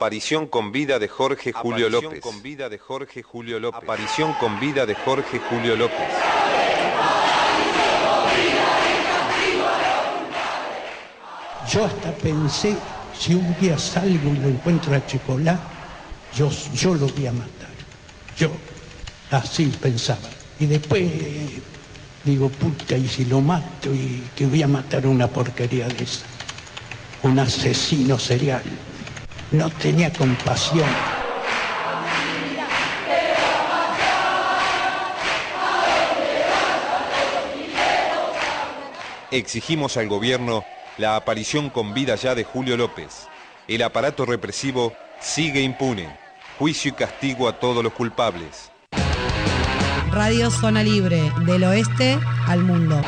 Aparición con vida de Jorge Julio López. con vida de Jorge Julio López. Aparición con vida de Jorge Julio López. Yo hasta pensé, si un día salgo y lo encuentro a Chicolá, yo, yo lo voy a matar. Yo, así pensaba. Y después digo, puta, y si lo mato y que voy a matar una porquería de esa. Un asesino serial. No tenía compasión. Exigimos al gobierno la aparición con vida ya de Julio López. El aparato represivo sigue impune. Juicio y castigo a todos los culpables. Radio Zona Libre, del oeste al mundo.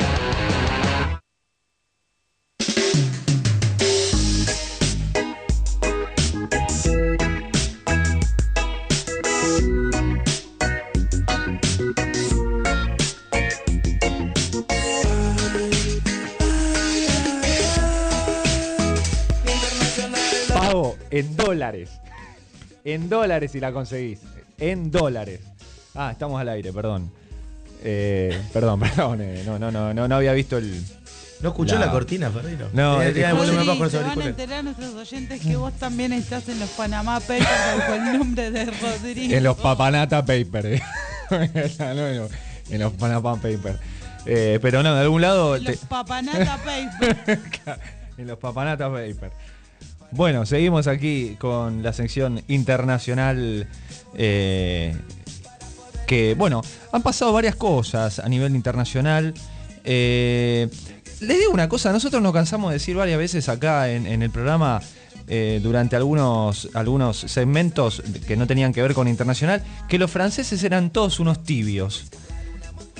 En dólares. En dólares si la conseguís. En dólares. Ah, estamos al aire, perdón. Eh, perdón, perdón. eh, no, no, no, no, no había visto el. ¿No escuchó la cortina, Ferreiro? No, tenía el volumen bajo los van a enterar nuestros oyentes que vos también estás en los Panamá Papers con el nombre de Rodrigo. En los Papanata Papers. eh. No, en los- Panama Papers. Eh, pero no, de algún lado. En te- los Papanata Papers. en los Papanata Papers. Bueno, seguimos aquí con la sección internacional. eh, que, bueno, han pasado varias cosas a nivel internacional. Eh, les digo una cosa, nosotros nos cansamos de decir varias veces acá en, el programa. eh, durante algunos, algunos segmentos que no tenían que ver con internacional, que los franceses eran todos unos tibios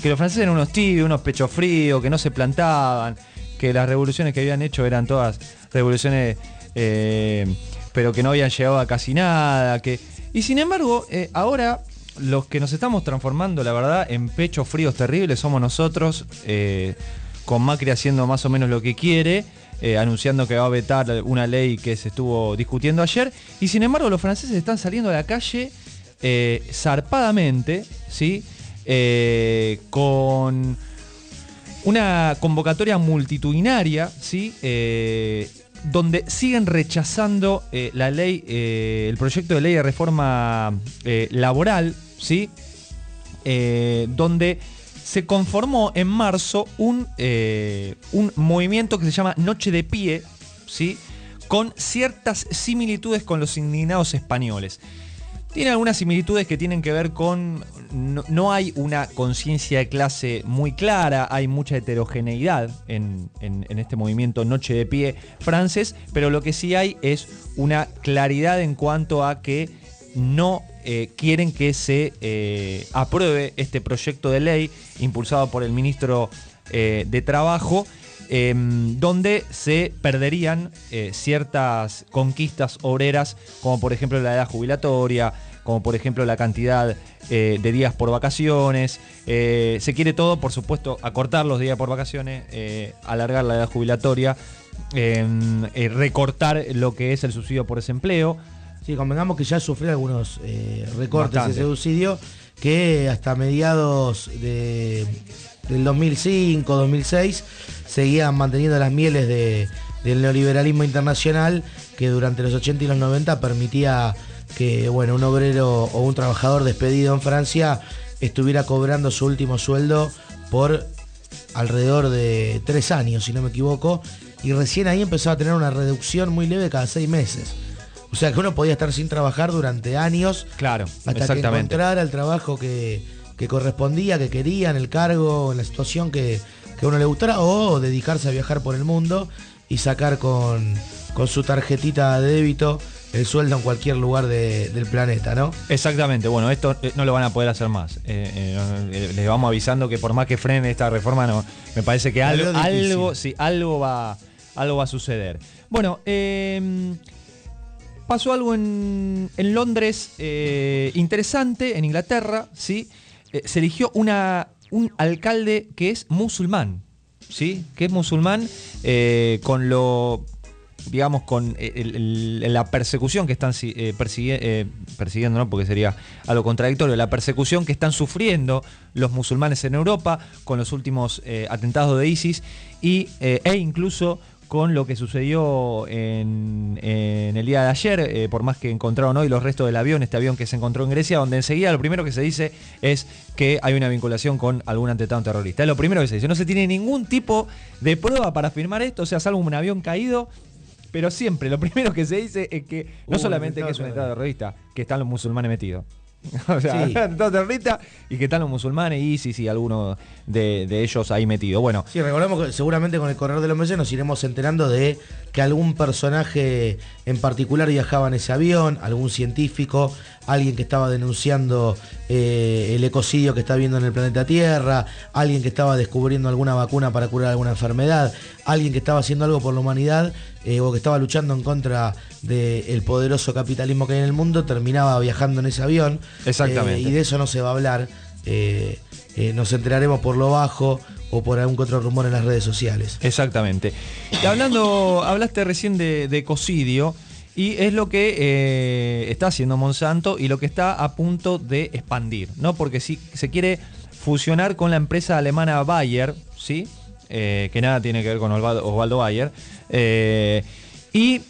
que los franceses eran unos tibios, unos pechos fríos, que no se plantaban, que las revoluciones que habían hecho eran todas revoluciones, eh, pero que no habían llegado a casi nada. Que... Y sin embargo, eh, ahora los que nos estamos transformando, la verdad, en pechos fríos terribles somos nosotros, eh, con Macri haciendo más o menos lo que quiere. anunciando que va a vetar una ley que se estuvo discutiendo ayer, y sin embargo los franceses están saliendo a la calle zarpadamente, ¿sí? Con una convocatoria multitudinaria, ¿sí? Donde siguen rechazando eh, la ley, eh, el proyecto de ley de reforma eh, laboral, ¿sí? Donde se conformó en marzo un, un movimiento que se llama Noche de Pie, ¿sí? con ciertas similitudes con los indignados españoles. Tiene algunas similitudes que tienen que ver con. No, hay una conciencia de clase muy clara, hay mucha heterogeneidad en, en- en este movimiento Noche de Pie francés, pero lo que sí hay es una claridad en cuanto a que no eh, quieren que se eh, apruebe este proyecto de ley impulsado por el ministro eh, de Trabajo em, donde se perderían eh, ciertas conquistas obreras, como por ejemplo la edad jubilatoria, como por ejemplo la cantidad eh, de días por vacaciones. Eh, se quiere todo, por supuesto, acortar los días por vacaciones, eh, alargar la edad jubilatoria, em, recortar lo que es el subsidio por desempleo. Sí, convengamos que ya sufrió algunos recortes Bastante. ese subsidio que hasta mediados de, del 2005, 2006 seguían manteniendo las mieles de- del neoliberalismo internacional que durante los 80 y los 90 permitía que bueno, un obrero o un trabajador despedido en Francia estuviera cobrando su último sueldo por alrededor de tres años, si no me equivoco, y recién ahí empezó a tener una reducción muy leve cada seis meses. O sea que uno podía estar sin trabajar durante años. Claro, hasta que encontrara el trabajo que, que correspondía, que quería, en el cargo, en la situación que, que a uno le gustara, o dedicarse a viajar por el mundo y sacar con, con su tarjetita de débito el sueldo en cualquier lugar de- del planeta, ¿no? Exactamente, bueno, esto eh, no lo van a poder hacer más. Eh, eh, les vamos avisando que por más que frene esta reforma, no, me parece que algo, algo, sí, algo va, algo va a suceder. Bueno, eh, pasó algo en, en Londres interesante, en Inglaterra, ¿sí? Se eligió una, un alcalde que es musulmán, ¿sí? Que es musulmán eh, con lo digamos, con la persecución que están eh, persigue- eh, persiguiendo, ¿no? porque sería algo contradictorio, la persecución que están sufriendo los musulmanes en Europa con los últimos eh, atentados de ISIS y, e incluso con lo que sucedió en, en el día de ayer, eh, por más que encontraron hoy los restos del avión, este avión que se encontró en Grecia, donde enseguida lo primero que se dice es que hay una vinculación con algún atentado terrorista. Es lo primero que se dice. No se tiene ningún tipo de prueba para afirmar esto, o sea, salvo un avión caído. Pero siempre lo primero que se dice es que no Uh, solamente que es un atentado atentado terrorista, que están los musulmanes metidos. O sea, Sí. atentado terrorista y que están los musulmanes y sí, sí, algunos de, de ellos ahí metidos. Bueno, Sí, recordemos que seguramente con el correr de los meses nos iremos enterando de que algún personaje en particular viajaba en ese avión, algún científico, alguien que estaba denunciando eh, el ecocidio que está habiendo en el planeta Tierra, alguien que estaba descubriendo alguna vacuna para curar alguna enfermedad, alguien que estaba haciendo algo por la humanidad eh, o que estaba luchando en contra del poderoso capitalismo que hay en el mundo, terminaba viajando en ese avión. Exactamente. Eh, y de eso no se va a hablar. nos enteraremos por lo bajo o por algún otro rumor en las redes sociales. Exactamente. Hablando, hablaste recién de, de ecocidio y es lo que eh, está haciendo Monsanto y lo que está a punto de expandir, ¿no? Porque si se quiere fusionar con la empresa alemana Bayer, ¿sí? Eh, que nada tiene que ver con Osvaldo, Bayer. Eh, y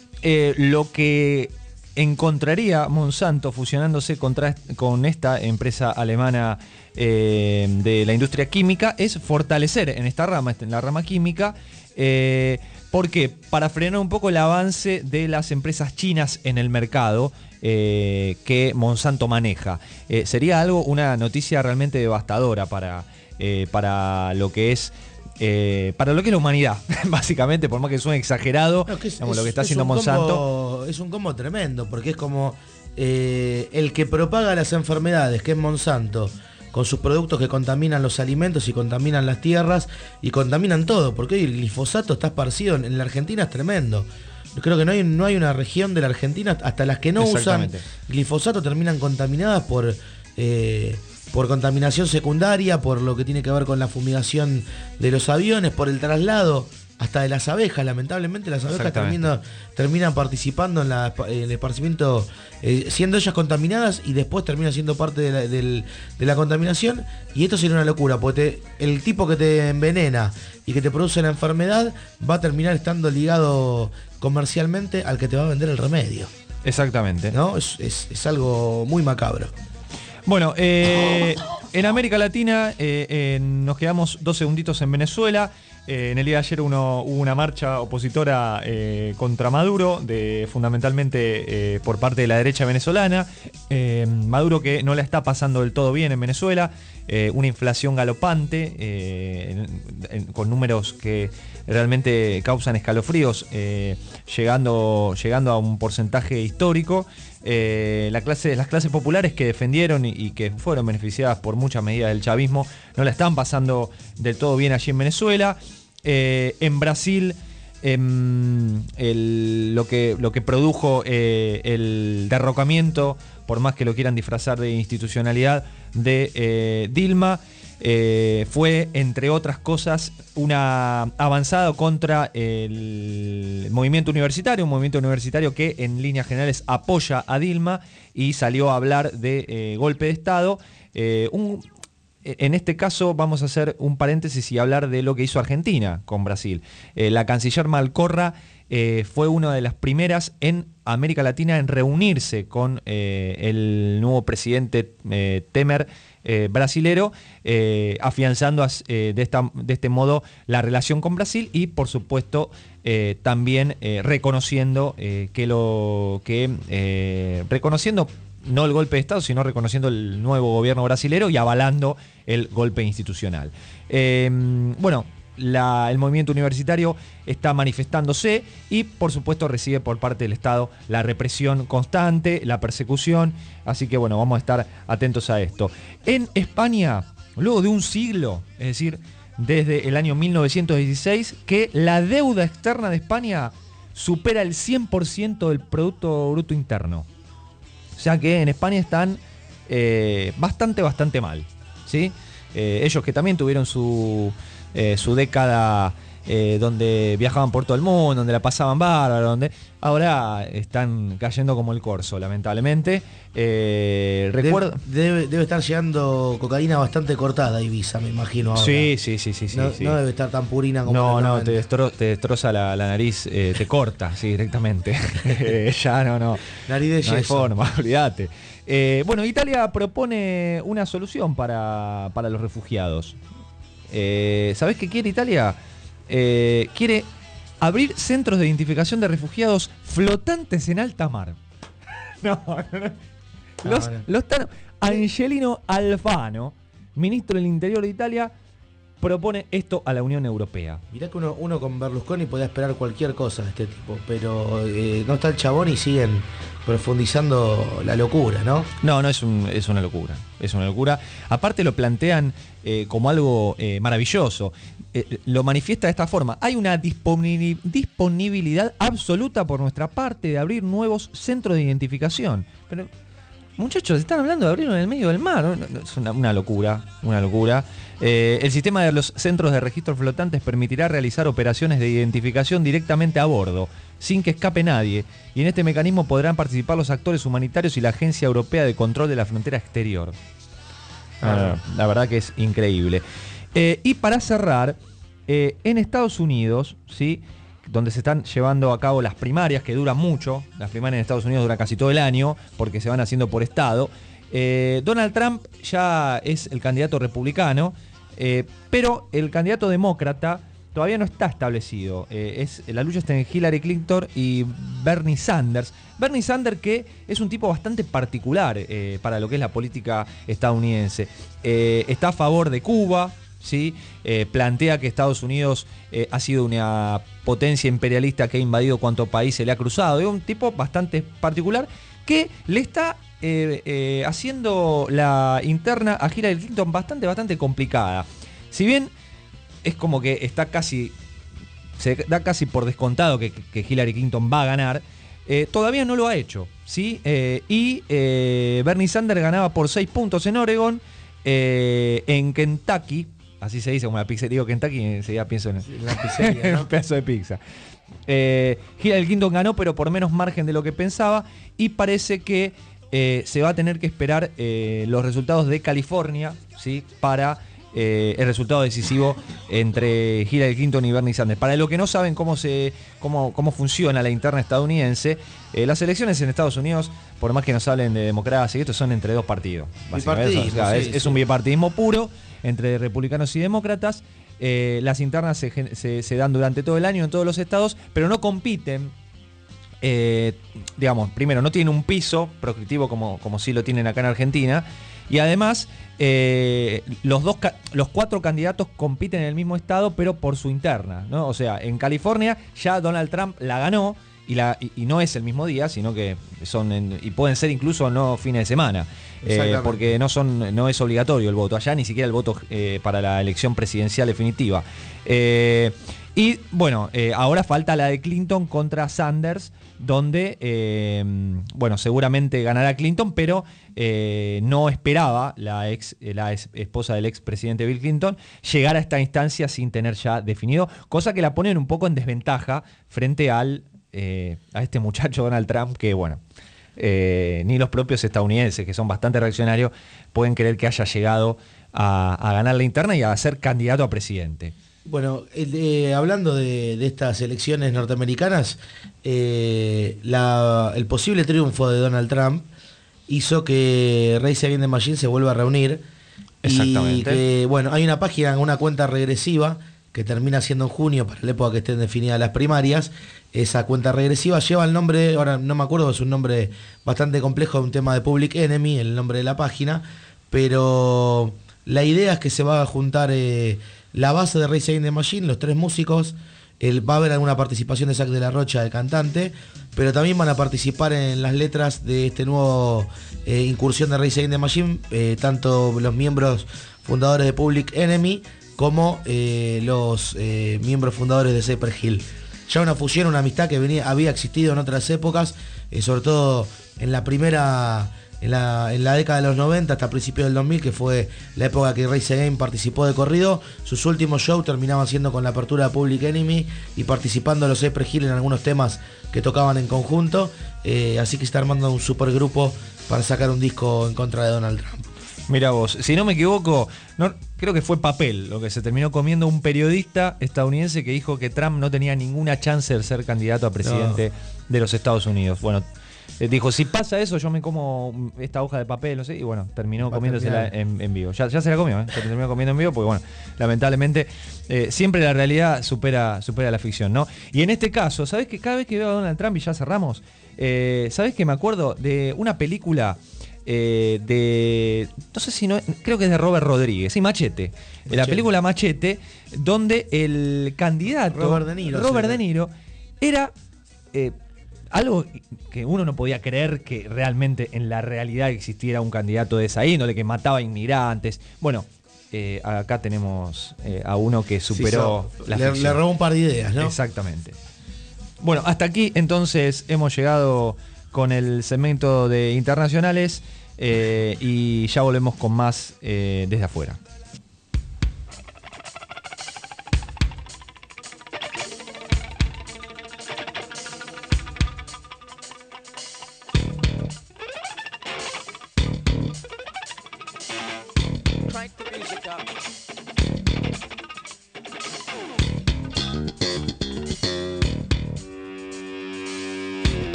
lo que encontraría Monsanto fusionándose contra- con esta empresa alemana eh, de la industria química es fortalecer en esta rama, en la rama química. Eh, ¿Por qué? Para frenar un poco el avance de las empresas chinas en el mercado eh, que Monsanto maneja. Eh, sería algo, una noticia realmente devastadora para, para lo que es eh, para lo que es la humanidad, básicamente, por más que suene exagerado, No, que es- digamos, lo que está es haciendo Monsanto. combo- es un combo tremendo, porque es como eh, el que propaga las enfermedades, que es Monsanto, con sus productos que contaminan los alimentos y contaminan las tierras y contaminan todo, porque hoy el glifosato está esparcido en, en la Argentina, es tremendo. Creo que no hay, no hay una región de la Argentina, hasta las que no usan glifosato terminan contaminadas por, eh, por contaminación secundaria, por lo que tiene que ver con la fumigación de los aviones, por el traslado hasta de las abejas. Lamentablemente las abejas terminan, terminan participando en, la- en el esparcimiento, eh, siendo ellas contaminadas y después terminan siendo parte de la, del- de la contaminación. Y esto sería una locura, porque te- el tipo que te envenena y que te produce la enfermedad va a terminar estando ligado comercialmente al que te va a vender el remedio. Exactamente. ¿No? Es, es- es algo muy macabro. Bueno, eh, en América Latina eh, nos quedamos dos segunditos en Venezuela. Eh, en el día de ayer hubo una marcha opositora eh, contra Maduro, fundamentalmente eh, por parte de la derecha venezolana. Maduro que no la está pasando del todo bien en Venezuela, una inflación galopante, con números que realmente causan escalofríos, llegando, llegando a un porcentaje histórico. Eh, la las clases populares que defendieron y, que fueron beneficiadas por muchas medidas del chavismo no la están pasando del todo bien allí en Venezuela. Eh, en Brasil, em, lo, que, lo que produjo eh, el derrocamiento, por más que lo quieran disfrazar de institucionalidad, de eh, Dilma, eh, fue, entre otras cosas, una avanzada contra el movimiento universitario, un movimiento universitario que en líneas generales apoya a Dilma y salió a hablar de eh, golpe de Estado. Eh, un- en este caso vamos a hacer un paréntesis y hablar de lo que hizo Argentina con Brasil. La canciller Malcorra fue una de las primeras en América Latina en reunirse con el nuevo presidente Temer eh, brasilero, eh, afianzando eh, de, de este modo la relación con Brasil y por supuesto también reconociendo que lo que reconociendo no el golpe de Estado, sino reconociendo el nuevo gobierno brasilero y avalando el golpe institucional. Bueno, el movimiento universitario está manifestándose y por supuesto recibe por parte del Estado la represión constante, la persecución, así que bueno, vamos a estar atentos a esto. En España, luego de un siglo, es decir, desde el año 1916, que la deuda externa de España supera el 100% del Producto Bruto Interno. O sea que en España están eh, bastante, bastante mal. ¿sí? Eh, ellos que también tuvieron su, eh, su década eh, donde viajaban por todo el mundo, donde la pasaban bárbaro, donde ahora están cayendo como el corso, lamentablemente. Eh, recuerdo. Debe, debe estar llegando cocaína bastante cortada a Ibiza, me imagino. ahora. Sí, sí, sí, sí, sí, No, sí. no debe estar tan purina como No, no, te, destro- te destroza la, la nariz, eh, te corta, sí, directamente. Ya no, no. Nariz de no hay forma, olvídate. Bueno, Italia propone una solución para, para los refugiados. Eh, ¿Sabés qué quiere Italia? Eh, quiere abrir centros de identificación de refugiados flotantes en alta mar. No, no, no. Los, Ah, los tan- Angelino Alfano, ministro del Interior de Italia, propone esto a la Unión Europea. Mirá que uno, uno con Berlusconi podía esperar cualquier cosa de este tipo, pero eh, no está el chabón y siguen profundizando la locura, ¿no? No, no, es, un- es una locura. Es una locura. Aparte lo plantean eh, como algo eh, maravilloso. Lo manifiesta de esta forma. Hay una disponi- disponibilidad absoluta por nuestra parte de abrir nuevos centros de identificación. Pero, muchachos, están hablando de abrirlo en el medio del mar. Es una, una locura, una locura. Eh, el sistema de los centros de registro flotantes permitirá realizar operaciones de identificación directamente a bordo, sin que escape nadie, y en este mecanismo podrán participar los actores humanitarios y la Agencia Europea de Control de la Frontera Exterior. Ah, la verdad que es increíble. Eh, y para cerrar, eh, en Estados Unidos, ¿sí? Donde se están llevando a cabo las primarias, que duran mucho, las primarias en Estados Unidos duran casi todo el año, porque se van haciendo por estado, eh, Donald Trump ya es el candidato republicano, eh, pero el candidato demócrata todavía no está establecido. Eh, es, la lucha está en Hillary Clinton y Bernie Sanders. Bernie Sanders que es un tipo bastante particular para lo que es la política estadounidense. Está a favor de Cuba, ¿sí? Eh, plantea que Estados Unidos eh, ha sido una potencia imperialista que ha invadido cuanto país se le ha cruzado. Es un tipo bastante particular que le está eh, haciendo la interna a Hillary Clinton bastante, bastante complicada. Si bien es como que está casi, se da casi por descontado que, Hillary Clinton va a ganar, todavía no lo ha hecho. ¿sí? Y Bernie Sanders ganaba por 6 puntos en Oregon, en Kentucky, así se dice como la pizza, digo Kentucky y enseguida pienso en, La pizzería, ¿no? un pedazo de pizza. Eh, Hillary Clinton ganó, pero por menos margen de lo que pensaba, y parece que eh, se va a tener que esperar eh, los resultados de California ¿sí? para eh, el resultado decisivo entre Hillary Clinton y Bernie Sanders. Para los que no saben cómo, se, cómo, cómo funciona la interna estadounidense, eh, las elecciones en Estados Unidos, por más que nos hablen de democracia y esto, son entre dos partidos. básicamente. Bipartidismo, O sea, sí, es, es sí. un bipartidismo puro entre republicanos y demócratas. Eh, las internas se, dan durante todo el año en todos los estados, pero no compiten. eh, digamos, primero, no tienen un piso proscriptivo como, como sí lo tienen acá en Argentina. Y además, eh, los, dos, los cuatro candidatos compiten en el mismo estado, pero por su interna. ¿no? O sea, en California ya Donald Trump la ganó y, la, no es el mismo día, sino que son y pueden ser incluso no fines de semana. Porque no es obligatorio el voto. Allá ni siquiera el voto eh, para la elección presidencial definitiva. Eh, y bueno eh, ahora falta la de Clinton contra Sanders donde bueno seguramente ganará Clinton pero no esperaba la ex la esposa del ex presidente Bill Clinton llegar a esta instancia sin tener ya definido cosa que la ponen un poco en desventaja frente al a este muchacho Donald Trump que bueno eh, ni los propios estadounidenses, que son bastante reaccionarios, pueden creer que haya llegado a, a ganar la interna y a ser candidato a presidente. Bueno, de- hablando de, de estas elecciones norteamericanas, eh, la- el posible triunfo de Donald Trump hizo que Race Against the Machine se vuelva a reunir. Y Exactamente. que, bueno, hay una página, una cuenta regresiva que termina siendo en junio para la época que estén definidas las primarias. Esa cuenta regresiva lleva el nombre, ahora no me acuerdo, es un nombre bastante complejo un tema de Public Enemy, el nombre de la página, pero la idea es que se va a juntar eh, la base de Race Against the Machine, los tres músicos, el- va a haber alguna participación de Zac de la Rocha, el cantante, pero también van a participar en las letras de este nuevo eh, incursión de Race Against the Machine, eh, tanto los miembros fundadores de Public Enemy como eh, los eh, miembros fundadores de Cyper Hill. Ya una fusión, una amistad que venía, había existido en otras épocas, eh, sobre todo en la primera en la, en la década de los 90 hasta principios del 2000, que fue la época que Race Game participó de corrido. Sus últimos shows terminaban siendo con la apertura de Public Enemy y participando los Cypress Hill en algunos temas que tocaban en conjunto. Eh, así que está armando un supergrupo para sacar un disco en contra de Donald Trump. Mira vos, si no me equivoco, no, creo que fue papel lo que se terminó comiendo un periodista estadounidense que dijo que Trump no tenía ninguna chance de ser candidato a presidente de los Estados Unidos. Bueno, eh, dijo, si pasa eso, yo me como esta hoja de papel, no sé, y bueno, terminó Va comiéndosela en, en vivo. Ya, ya se la comió, ¿eh? Se terminó comiendo en vivo porque, bueno, lamentablemente eh, siempre la realidad supera, supera la ficción, ¿no? Y en este caso, ¿sabes que cada vez que veo a Donald Trump y ya cerramos, eh, ¿sabes que me acuerdo de una película eh, de. No sé si no. Creo que es de Robert Rodríguez. Sí, Machete. La Machete. película Machete, donde el candidato. Robert De Niro, Robert sí. De Niro era. eh, algo que uno no podía creer que realmente en la realidad existiera un candidato de esa índole que mataba inmigrantes. Bueno, eh, acá tenemos eh, a uno que superó la le- le robó un par de ideas, ¿no? Exactamente. Bueno, hasta aquí entonces hemos llegado con el segmento de internacionales eh, y ya volvemos con más eh, desde afuera.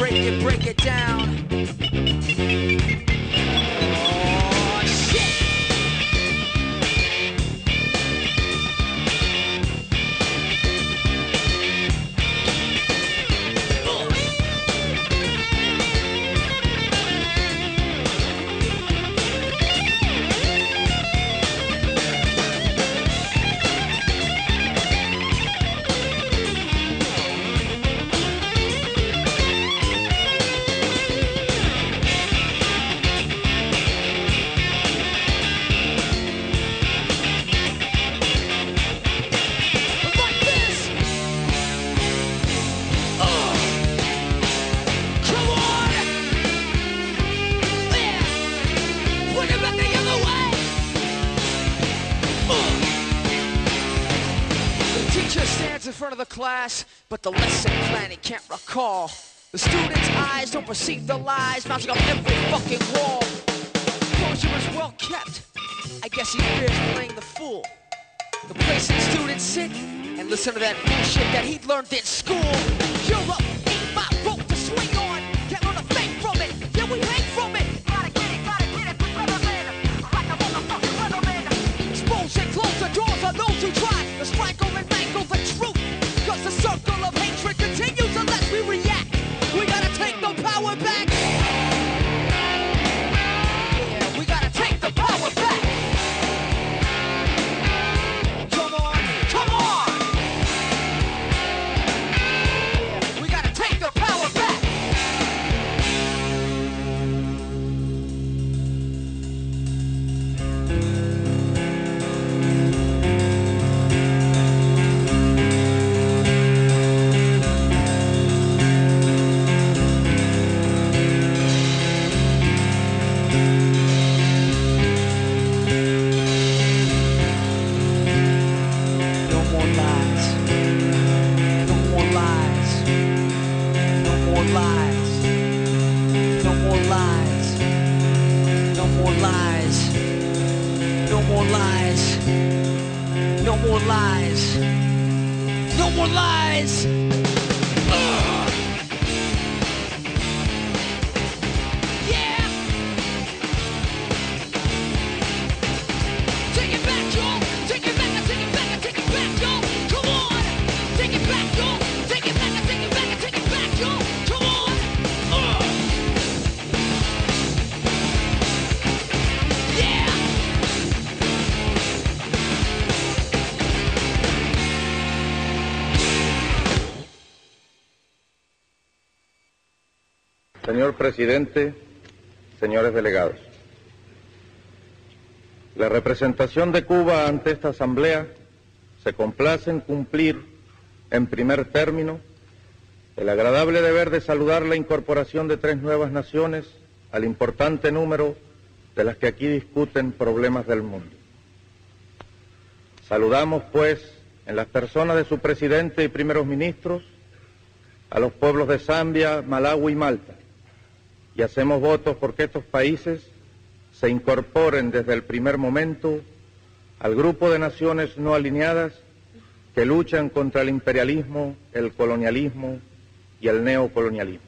Break it, break it, down. The lesson plan he can't recall. The students' eyes don't perceive the lies mounting up every fucking wall. composure is well kept. I guess he fears playing the fool. The place that students sit and listen to that bullshit that he learned in school. Señor presidente, señores delegados, la representación de Cuba ante esta Asamblea se complace en cumplir, en primer término, el agradable deber de saludar la incorporación de tres nuevas naciones al importante número de las que aquí discuten problemas del mundo. Saludamos, pues, en las personas de su presidente y primeros ministros, a los pueblos de Zambia, Malawi y Malta, y hacemos votos porque estos países se incorporen desde el primer momento al grupo de naciones no alineadas que luchan contra el imperialismo, el colonialismo y el neocolonialismo.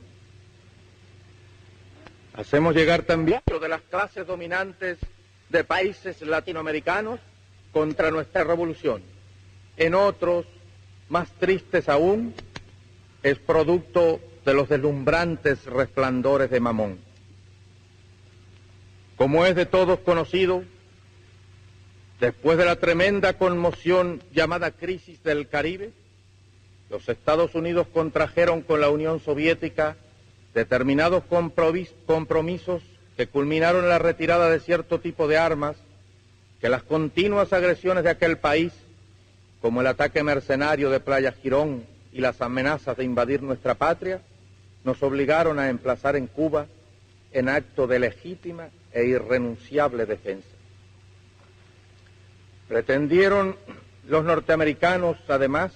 Hacemos llegar también de las clases dominantes de países latinoamericanos contra nuestra revolución. En otros, más tristes aún, es producto de los deslumbrantes resplandores de Mamón. Como es de todos conocido, después de la tremenda conmoción llamada crisis del Caribe, los Estados Unidos contrajeron con la Unión Soviética determinados compromis- compromisos que culminaron en la retirada de cierto tipo de armas que las continuas agresiones de aquel país, como el ataque mercenario de Playa Girón y las amenazas de invadir nuestra patria, nos obligaron a emplazar en Cuba en acto de legítima e irrenunciable defensa. Pretendieron los norteamericanos, además,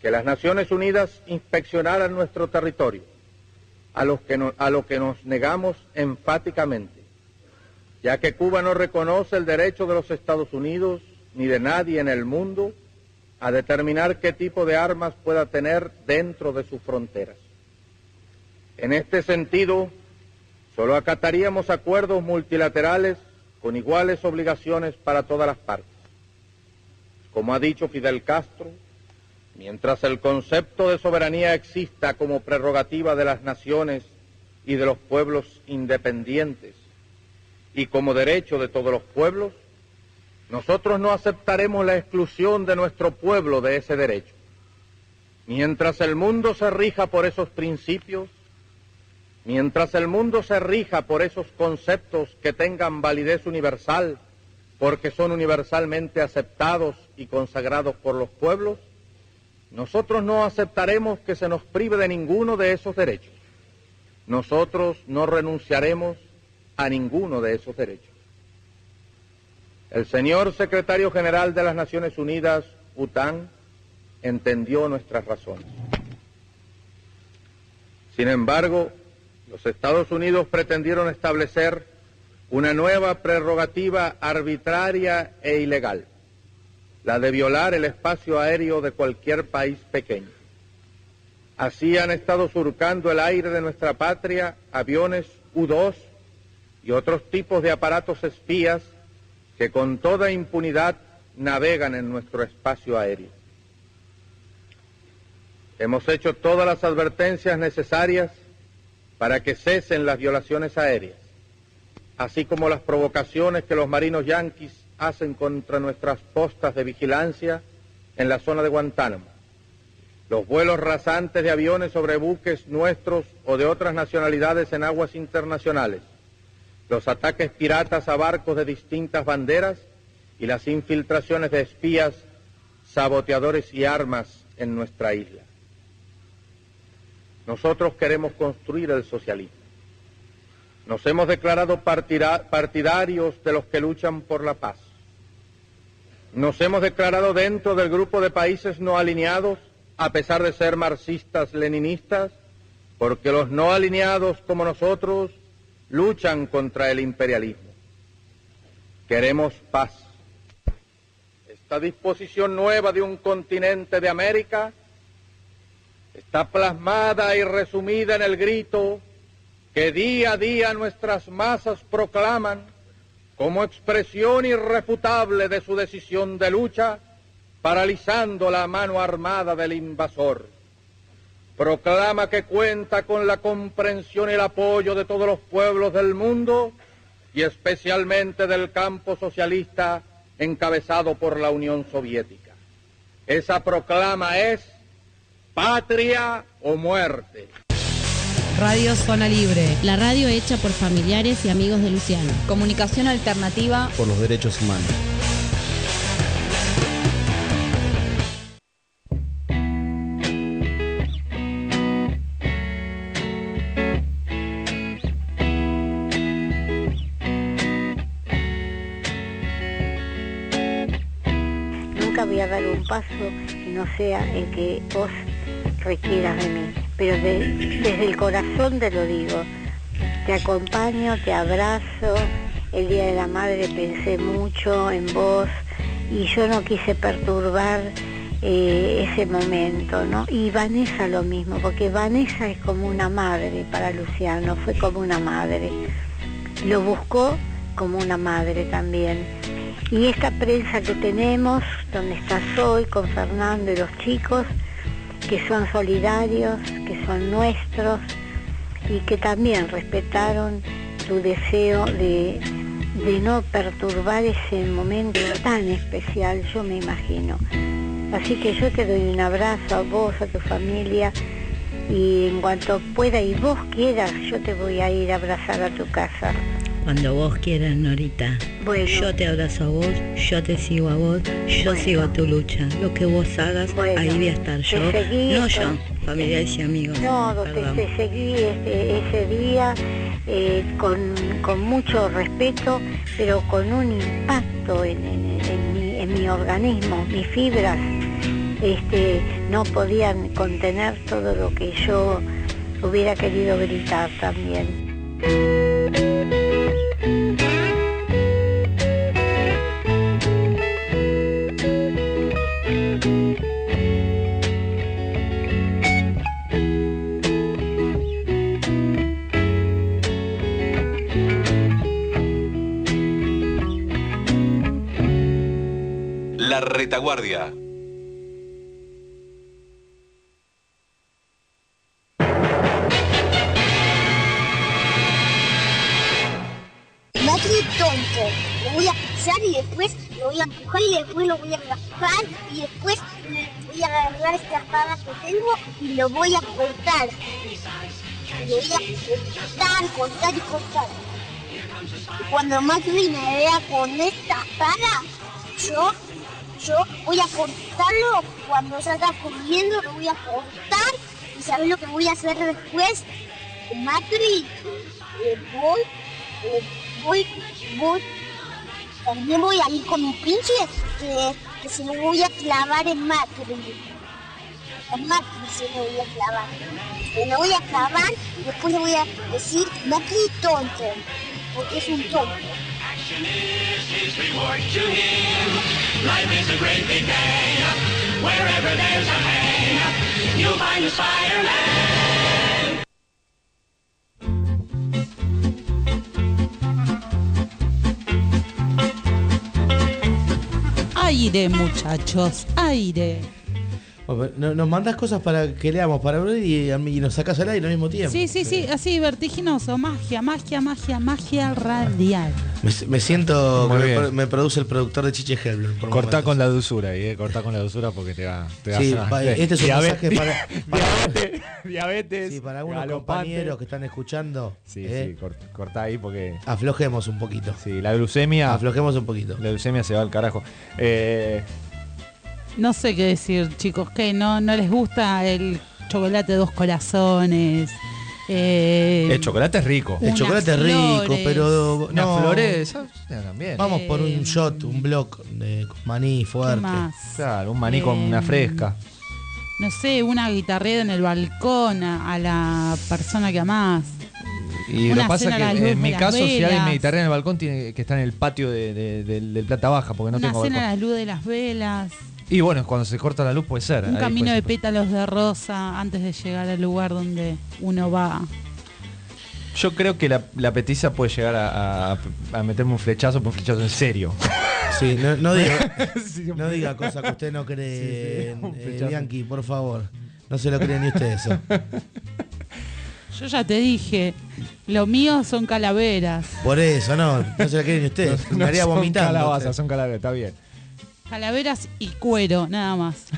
que las Naciones Unidas inspeccionaran nuestro territorio, a, que a lo que nos negamos enfáticamente, ya que Cuba no reconoce el derecho de los Estados Unidos ni de nadie en el mundo a determinar qué tipo de armas pueda tener dentro de sus fronteras. En este sentido, solo acataríamos acuerdos multilaterales con iguales obligaciones para todas las partes. Como ha dicho Fidel Castro, mientras el concepto de soberanía exista como prerrogativa de las naciones y de los pueblos independientes y como derecho de todos los pueblos, nosotros no aceptaremos la exclusión de nuestro pueblo de ese derecho. Mientras el mundo se rija por esos principios, mientras el mundo se rija por esos conceptos que tengan validez universal, porque son universalmente aceptados y consagrados por los pueblos, nosotros no aceptaremos que se nos prive de ninguno de esos derechos. Nosotros no renunciaremos a ninguno de esos derechos. El señor secretario general de las Naciones Unidas, UTAN, entendió nuestras razones. Sin embargo, los Estados Unidos pretendieron establecer una nueva prerrogativa arbitraria e ilegal, la de violar el espacio aéreo de cualquier país pequeño. Así han estado surcando el aire de nuestra patria aviones U-2 y otros tipos de aparatos espías que con toda impunidad navegan en nuestro espacio aéreo. Hemos hecho todas las advertencias necesarias para que cesen las violaciones aéreas, así como las provocaciones que los marinos yanquis hacen contra nuestras postas de vigilancia en la zona de Guantánamo, los vuelos rasantes de aviones sobre buques nuestros o de otras nacionalidades en aguas internacionales, los ataques piratas a barcos de distintas banderas y las infiltraciones de espías, saboteadores y armas en nuestra isla. Nosotros queremos construir el socialismo. Nos hemos declarado partida- partidarios de los que luchan por la paz. Nos hemos declarado dentro del grupo de países no alineados, a pesar de ser marxistas-leninistas, porque los no alineados como nosotros luchan contra el imperialismo. Queremos paz. Esta disposición nueva de un continente de América está plasmada y resumida en el grito que día a día nuestras masas proclaman como expresión irrefutable de su decisión de lucha, paralizando la mano armada del invasor. Proclama que cuenta con la comprensión y el apoyo de todos los pueblos del mundo y especialmente del campo socialista encabezado por la Unión Soviética. Esa proclama es patria o muerte. Radio Zona Libre. La radio hecha por familiares y amigos de Luciano. Comunicación alternativa por los derechos humanos. Paso no sea el que vos requieras de mí. Pero de- desde el corazón te lo digo. Te acompaño, te abrazo. El Día de la Madre pensé mucho en vos y yo no quise perturbar eh, ese momento, ¿no? Y Vanessa lo mismo, porque Vanessa es como una madre para Luciano, fue como una madre. Lo buscó como una madre también. Y esta prensa que tenemos, donde estás hoy con Fernando y los chicos, que son solidarios, que son nuestros y que también respetaron tu deseo de, de no perturbar ese momento tan especial, yo me imagino. Así que yo te doy un abrazo a vos, a tu familia y en cuanto pueda y vos quieras, yo te voy a ir a abrazar a tu casa. Cuando vos quieras, Norita. Bueno. Yo te abrazo a vos, yo te sigo a vos, yo sigo tu lucha. Lo que vos hagas, Bueno, ahí voy a estar yo. seguí, no yo, familiares y amigos. No, te, seguí ese, ese día eh, con, con mucho respeto, pero con un impacto en, en- en mi, en mi organismo, mis fibras este, no podían contener todo lo que yo hubiera querido gritar también. Retaguardia. Macri tonto. Lo voy a pisar y después lo voy a empujar y después lo voy a raspar y después voy a agarrar esta espada que tengo y lo voy a cortar. Lo voy a cortar, cortar y cortar. Cuando Macri me vea con esta espada, yo, voy a cortarlo. Cuando salga corriendo lo voy a cortar. ¿Y sabes lo que voy a hacer después? Macri, le voy eh, voy, voy, también voy a ir con mi pinche que, que se lo voy a clavar en Macri. En Macri se lo voy a clavar. Se lo voy a clavar y después le voy a decir Macri tonto. porque es un tonto. Life is a great big day. Wherever there's a hay, you'll find a Spider-Man. Aire, muchachos, aire. No- Nos mandás cosas para que leamos para abrir y, a nos sacás al aire al mismo tiempo. Sí, sí, sí, así vertiginoso, magia, magia, magia, magia radial. Me, me siento me, produce el productor de Chiche Helblum. por Cortá momentos. con la dulzura ahí, eh, cortá con la dulzura porque te va, te va Sí, a va- este es un mensaje para, diabetes, diabetes, sí, para algunos galopante. compañeros que están escuchando. Sí, eh, sí, cort- cortá ahí porque Aflojemos un poquito. sí, la glucemia, Aflojemos un poquito. la glucemia se va al carajo. Eh, No sé qué decir, chicos, que no, no les gusta el chocolate dos corazones. eh, el chocolate es rico. El chocolate es rico, pero no. flores, también. Vamos por Eh, un shot, un block de maní ¿qué fuerte. más? Claro, un maní con Eh, una fresca. No sé, una guitarrera en el balcón a, a la persona que amás. Y una lo pasa a que luz en mi caso, si alguien velas. me guitarrea en el balcón, tiene que estar en el patio de- de- del, del plata baja, porque no una tengo cena a balcón. la luz de las velas. Y bueno, cuando se corta la luz puede ser. Un camino puede de ser. pétalos de rosa antes de llegar al lugar donde uno va. Yo creo que la, la petiza puede llegar a, a- a meterme un flechazo, pero un flechazo en serio. Sí, no, no diga, no diga cosas que usted no cree, Sí, sí, un eh. Bianchi, por favor. No se lo creen ni usted eso. Yo ya te dije, lo mío son calaveras. Por eso, no, no se lo creen ni usted. Me haría son calabazas, usted. son calaveras, está bien. Calaveras y cuero, nada más.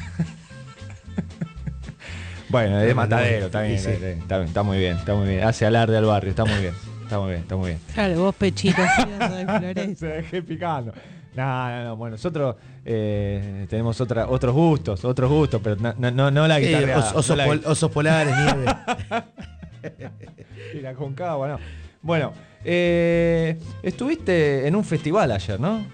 Bueno, es Bueno, matadero, está bien, sí, sí. está, bien, está bien, está muy bien, está muy bien. Hace alarde al barrio, está muy bien, está muy bien, está muy bien. Claro, vos pechito, de Flores. Se dejé picando. No, no, no. Bueno, nosotros eh, tenemos otra, otros gustos, otros gustos, pero no, no, no, no la os- osos, no la pol- osos polares, nieve. Y la concagua, no. Bueno, eh, estuviste en un festival ayer, ¿no?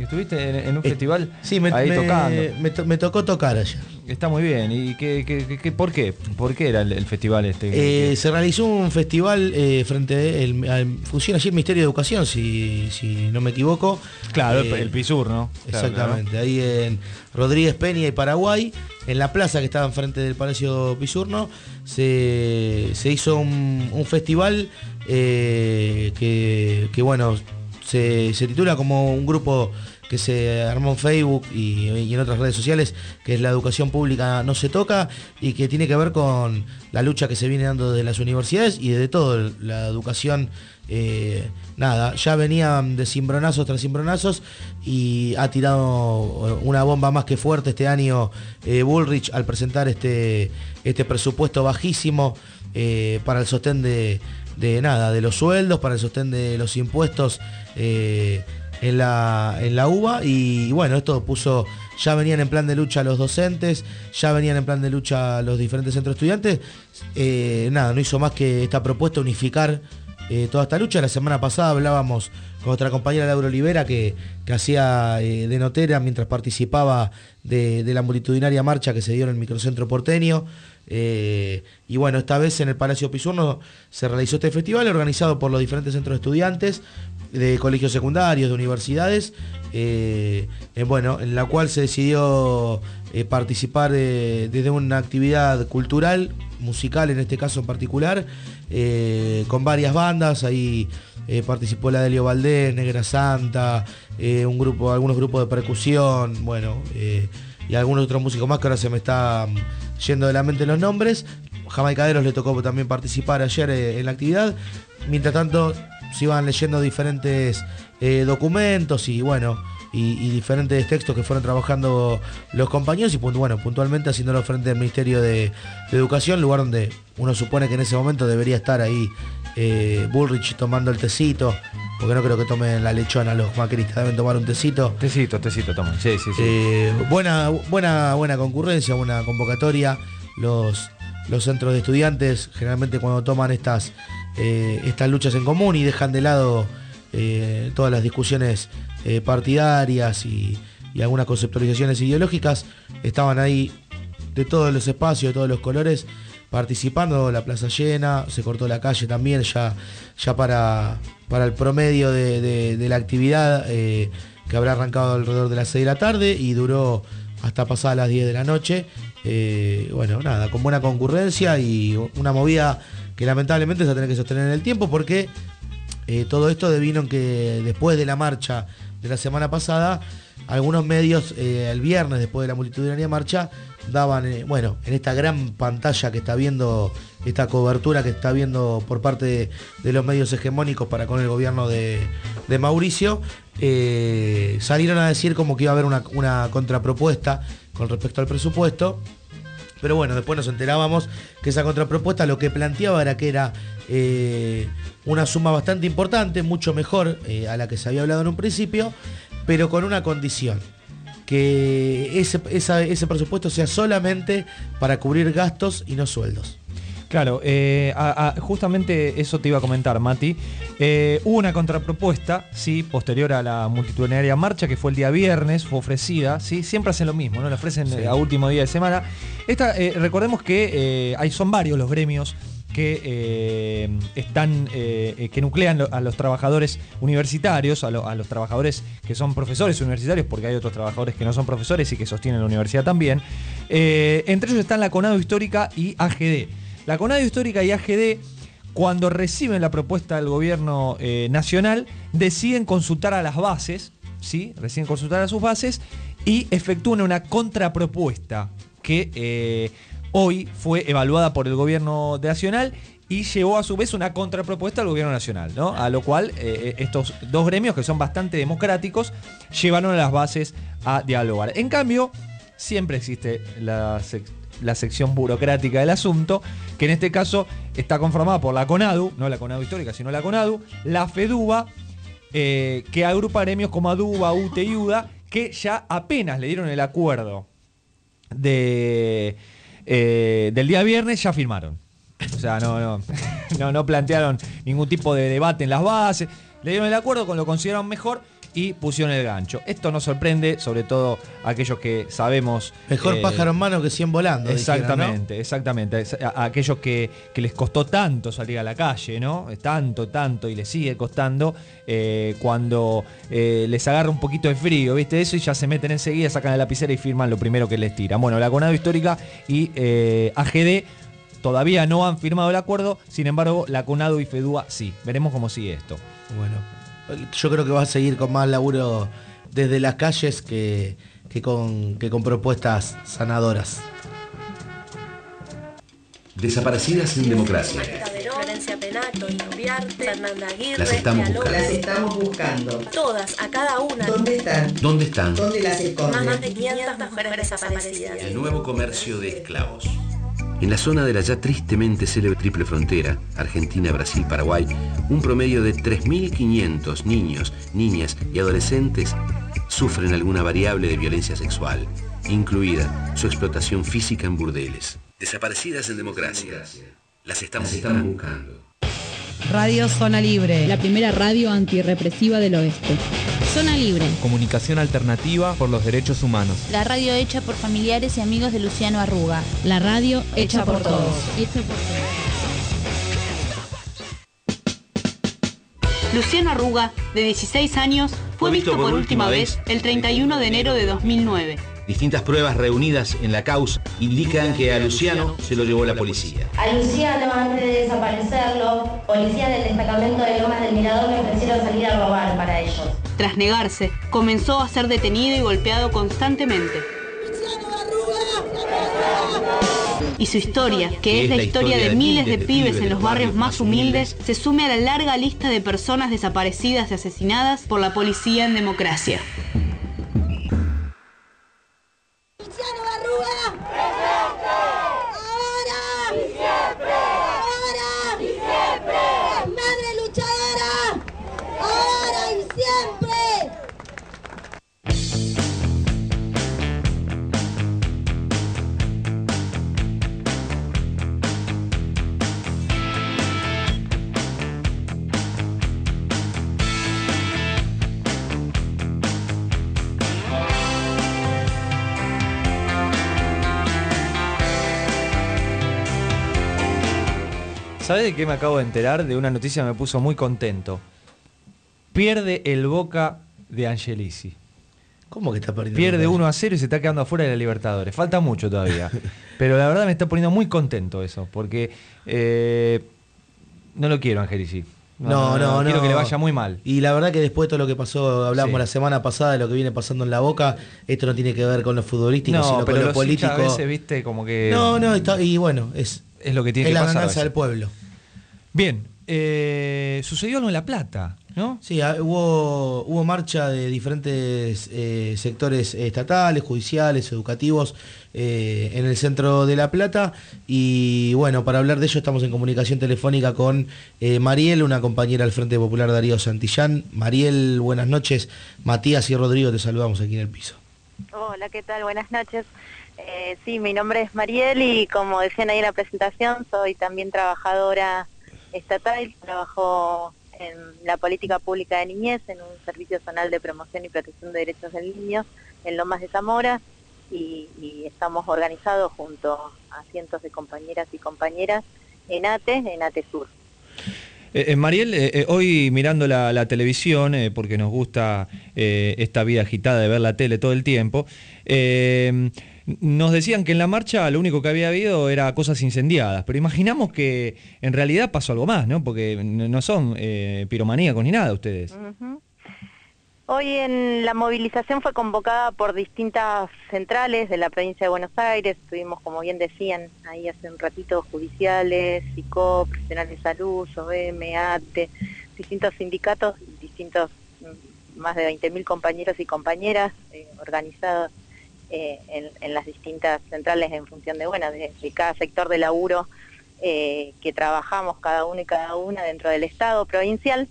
Estuviste en, en un Eh, festival Sí, me, ahí me- tocando. me to- me tocó tocar ayer. Está muy bien. ¿Y qué, qué- qué- por qué? ¿Por qué era el, el festival este? Eh, se realizó un festival eh, frente el, al funciona allí el Ministerio de Educación, si, si no me equivoco. claro, el, el Pisur, ¿no? Claro, Exactamente, ahí en Rodríguez Peña y Paraguay, en la plaza que estaba enfrente del Palacio Pisurno, se, se hizo un, un festival que, que, bueno, se, se titula como un grupo que se armó en Facebook y, en otras redes sociales, que es la educación pública no se toca y que tiene que ver con la lucha que se viene dando de las universidades y de todo, la educación eh, nada, ya venían de cimbronazos tras cimbronazos y ha tirado una bomba más que fuerte este año eh, Bullrich al presentar este, este presupuesto bajísimo eh, para el sostén de, de nada, de los sueldos, para el sostén de los impuestos eh, en, la, en la UBA y bueno, esto puso, ya venían en plan de lucha los docentes, ya venían en plan de lucha los diferentes centros estudiantes, eh, nada, no hizo más que esta propuesta unificar eh, toda esta lucha. La semana pasada hablábamos con nuestra compañera Laura Olivera que, que hacía eh, de notera mientras participaba de, de la multitudinaria marcha que se dio en el microcentro porteño. Eh, y bueno, esta vez en el Palacio Pisurno se realizó este festival organizado por los diferentes centros de estudiantes de colegios secundarios, de universidades, eh, bueno, en la cual se decidió eh, participar desde una actividad cultural, musical en este caso en particular, con varias bandas, ahí participó la Delio Valdés, Negra Santa, un grupo, algunos grupos de percusión, bueno, y algunos otros músicos más que ahora se me está yendo de la mente los nombres. Jamaicaderos le tocó también participar ayer eh, en la actividad. Mientras tanto, se iban leyendo diferentes eh, documentos y bueno, y, diferentes textos que fueron trabajando los compañeros y bueno, puntualmente haciéndolo frente al Ministerio de, de Educación, lugar donde uno supone que en ese momento debería estar ahí eh, Bullrich tomando el tecito, porque no creo que tomen la lechona los macristas, deben tomar un tecito. Tecito, tecito, toma. Sí, sí, sí. Eh, buena, buena, buena concurrencia, buena convocatoria. Los, los centros de estudiantes generalmente cuando toman estas, eh, estas luchas en común y dejan de lado eh, todas las discusiones partidarias y, y algunas conceptualizaciones ideológicas, estaban ahí de todos los espacios, de todos los colores, participando, la plaza llena, se cortó la calle también ya, ya para, para el promedio de, de- la actividad eh, que habrá arrancado alrededor de las 6 de la tarde y duró hasta pasadas las 10 de la noche. Eh, bueno, nada, con buena concurrencia y una movida que lamentablemente se va a tener que sostener en el tiempo porque eh, todo esto devino en que después de la marcha de la semana pasada, algunos medios el viernes, después de la multitudinaria marcha, daban, eh, bueno, en esta gran pantalla que está viendo, esta cobertura que está viendo por parte de, los medios hegemónicos para con el gobierno de, de Mauricio, eh, salieron a decir como que iba a haber una, una contrapropuesta con respecto al presupuesto. Pero bueno, después nos enterábamos que esa contrapropuesta lo que planteaba era que era eh, una suma bastante importante, mucho mejor a la que se había hablado en un principio, pero con una condición, que ese, esa- ese presupuesto sea solamente para cubrir gastos y no sueldos. Claro, eh, a- a- justamente eso te iba a comentar, Mati. Eh, hubo una contrapropuesta, sí, posterior a la multitudinaria marcha, que fue el día viernes, fue ofrecida, sí, siempre hacen lo mismo, ¿no? La ofrecen Sí. a último día de semana. Esta, eh, recordemos que hay, son varios los gremios que eh, están, eh, eh, que nuclean a los trabajadores universitarios, a, lo- a los trabajadores que son profesores universitarios, porque hay otros trabajadores que no son profesores y que sostienen la universidad también. Entre ellos están la CONADO Histórica y AGD. La CONADO Histórica y AGD, cuando reciben la propuesta del gobierno nacional, deciden consultar a las bases, ¿sí? Deciden consultar a sus bases y efectúan una contrapropuesta que hoy fue evaluada por el gobierno nacional y llevó a su vez una contrapropuesta al gobierno nacional, ¿no? A lo cual eh, estos dos gremios, que son bastante democráticos, llevaron a las bases a dialogar. En cambio, siempre existe la sección burocrática del asunto, que en este caso está conformada por la CONADU, no la CONADU histórica, sino la CONADU, la FEDUBA, eh, que agrupa gremios como ADUBA, UTE y UDA, que ya apenas le dieron el acuerdo de, eh, del día viernes, ya firmaron. O sea, no, no, no, no plantearon ningún tipo de debate en las bases, le dieron el acuerdo con lo consideraron mejor y pusieron el gancho. Esto nos sorprende, sobre todo a aquellos que sabemos... Mejor eh, pájaro en mano que 100 volando. dijeron, ¿no? Exactamente, exactamente. A- a aquellos que, que les costó tanto salir a la calle, ¿no? Tanto, tanto, y les sigue costando eh, cuando eh, les agarra un poquito de frío, ¿viste? Eso y ya se meten enseguida, sacan la lapicera y firman lo primero que les tiran. Bueno, la Conado Histórica y AGD todavía no han firmado el acuerdo, sin embargo, la Conado y FEDUA sí. Veremos cómo sigue esto. Bueno, yo creo que va a seguir con más laburo desde las calles que, que con, que con propuestas sanadoras. Desaparecidas en democracia. Las estamos buscando. Las estamos buscando. Todas, a cada una. ¿Dónde están? ¿Dónde están? las esconden? Más de 500 mujeres desaparecidas. El nuevo comercio de esclavos. En la zona de la ya tristemente célebre triple frontera, Argentina, Brasil, Paraguay, un promedio de 3.500 niños, niñas y adolescentes sufren alguna variable de violencia sexual, incluida su explotación física en burdeles. Desaparecidas en democracia. Las estamos, buscando. Radio Zona Libre. La primera radio antirrepresiva del oeste. Zona Libre. Comunicación alternativa por los derechos humanos. La radio hecha por familiares y amigos de Luciano Arruga. La radio hecha, por, todos. Hecha por Luciano Arruga, de 16 años, fue visto por última vez el 31 de enero de 2009. Distintas pruebas reunidas en la causa indican que a Luciano se lo llevó la policía. A Luciano, antes de desaparecerlo, policías del destacamento de Lomas del Mirador me ofrecieron salir a robar para ellos. Tras negarse, comenzó a ser detenido y golpeado constantemente. Y su historia, que es la historia de miles de pibes en los barrios más humildes, se sume a la larga lista de personas desaparecidas y asesinadas por la policía en democracia. ¿Sabes de qué me acabo de enterar? De una noticia que me puso muy contento. pierde el Boca de Angelici. ¿Cómo que está perdiendo? Pierde el 1 a 0 y se está quedando afuera de la Libertadores. Falta mucho todavía. Pero la verdad me está poniendo muy contento eso, porque eh, no lo quiero, Angelici. No, no, no. Quiero que le vaya muy mal. Y la verdad que después de todo lo que pasó, hablamos Sí. la semana pasada de lo que viene pasando en la boca, esto no tiene que ver con lo futbolístico, No, sino pero con lo político. a veces, viste, como que... No, no, está- y bueno, es, Es lo que tiene es que la pasar. a venganza del pueblo. Bien, eh, sucedió algo en La Plata, ¿no? Sí, ah, hubo, hubo marcha de diferentes eh, sectores estatales, judiciales, educativos eh, en el centro de La Plata. Y bueno, para hablar de ello estamos en comunicación telefónica con eh, Mariel, una compañera del Frente Popular Darío Santillán. Mariel, buenas noches. Matías y Rodrigo te saludamos aquí en el piso. Hola, ¿qué tal? Buenas noches. Eh, sí, mi nombre es Mariel y como decían ahí en la presentación, soy también trabajadora estatal, trabajo en la política pública de niñez, en un servicio zonal de promoción y protección de derechos del niño en Lomas de Zamora y, estamos organizados junto a cientos de compañeras y compañeras en ATE, en ATE Sur. Eh, eh, Mariel, hoy mirando la, televisión, porque nos gusta esta vida agitada de ver la tele todo el tiempo, nos decían que en la marcha lo único que había habido era cosas incendiadas, pero imaginamos que en realidad pasó algo más, ¿no? Porque no son eh, piromaníacos ni nada ustedes. Hoy en la movilización fue convocada por distintas centrales de la provincia de Buenos Aires. Tuvimos, como bien decían ahí hace un ratito, judiciales, SICOP, profesionales de salud, SOBM, ATE, distintos sindicatos, distintos, mm, más de 20.000 compañeros y compañeras eh, organizados eh, en, las distintas centrales en función de, bueno, de, cada sector de laburo eh, que trabajamos cada uno y cada una dentro del Estado provincial.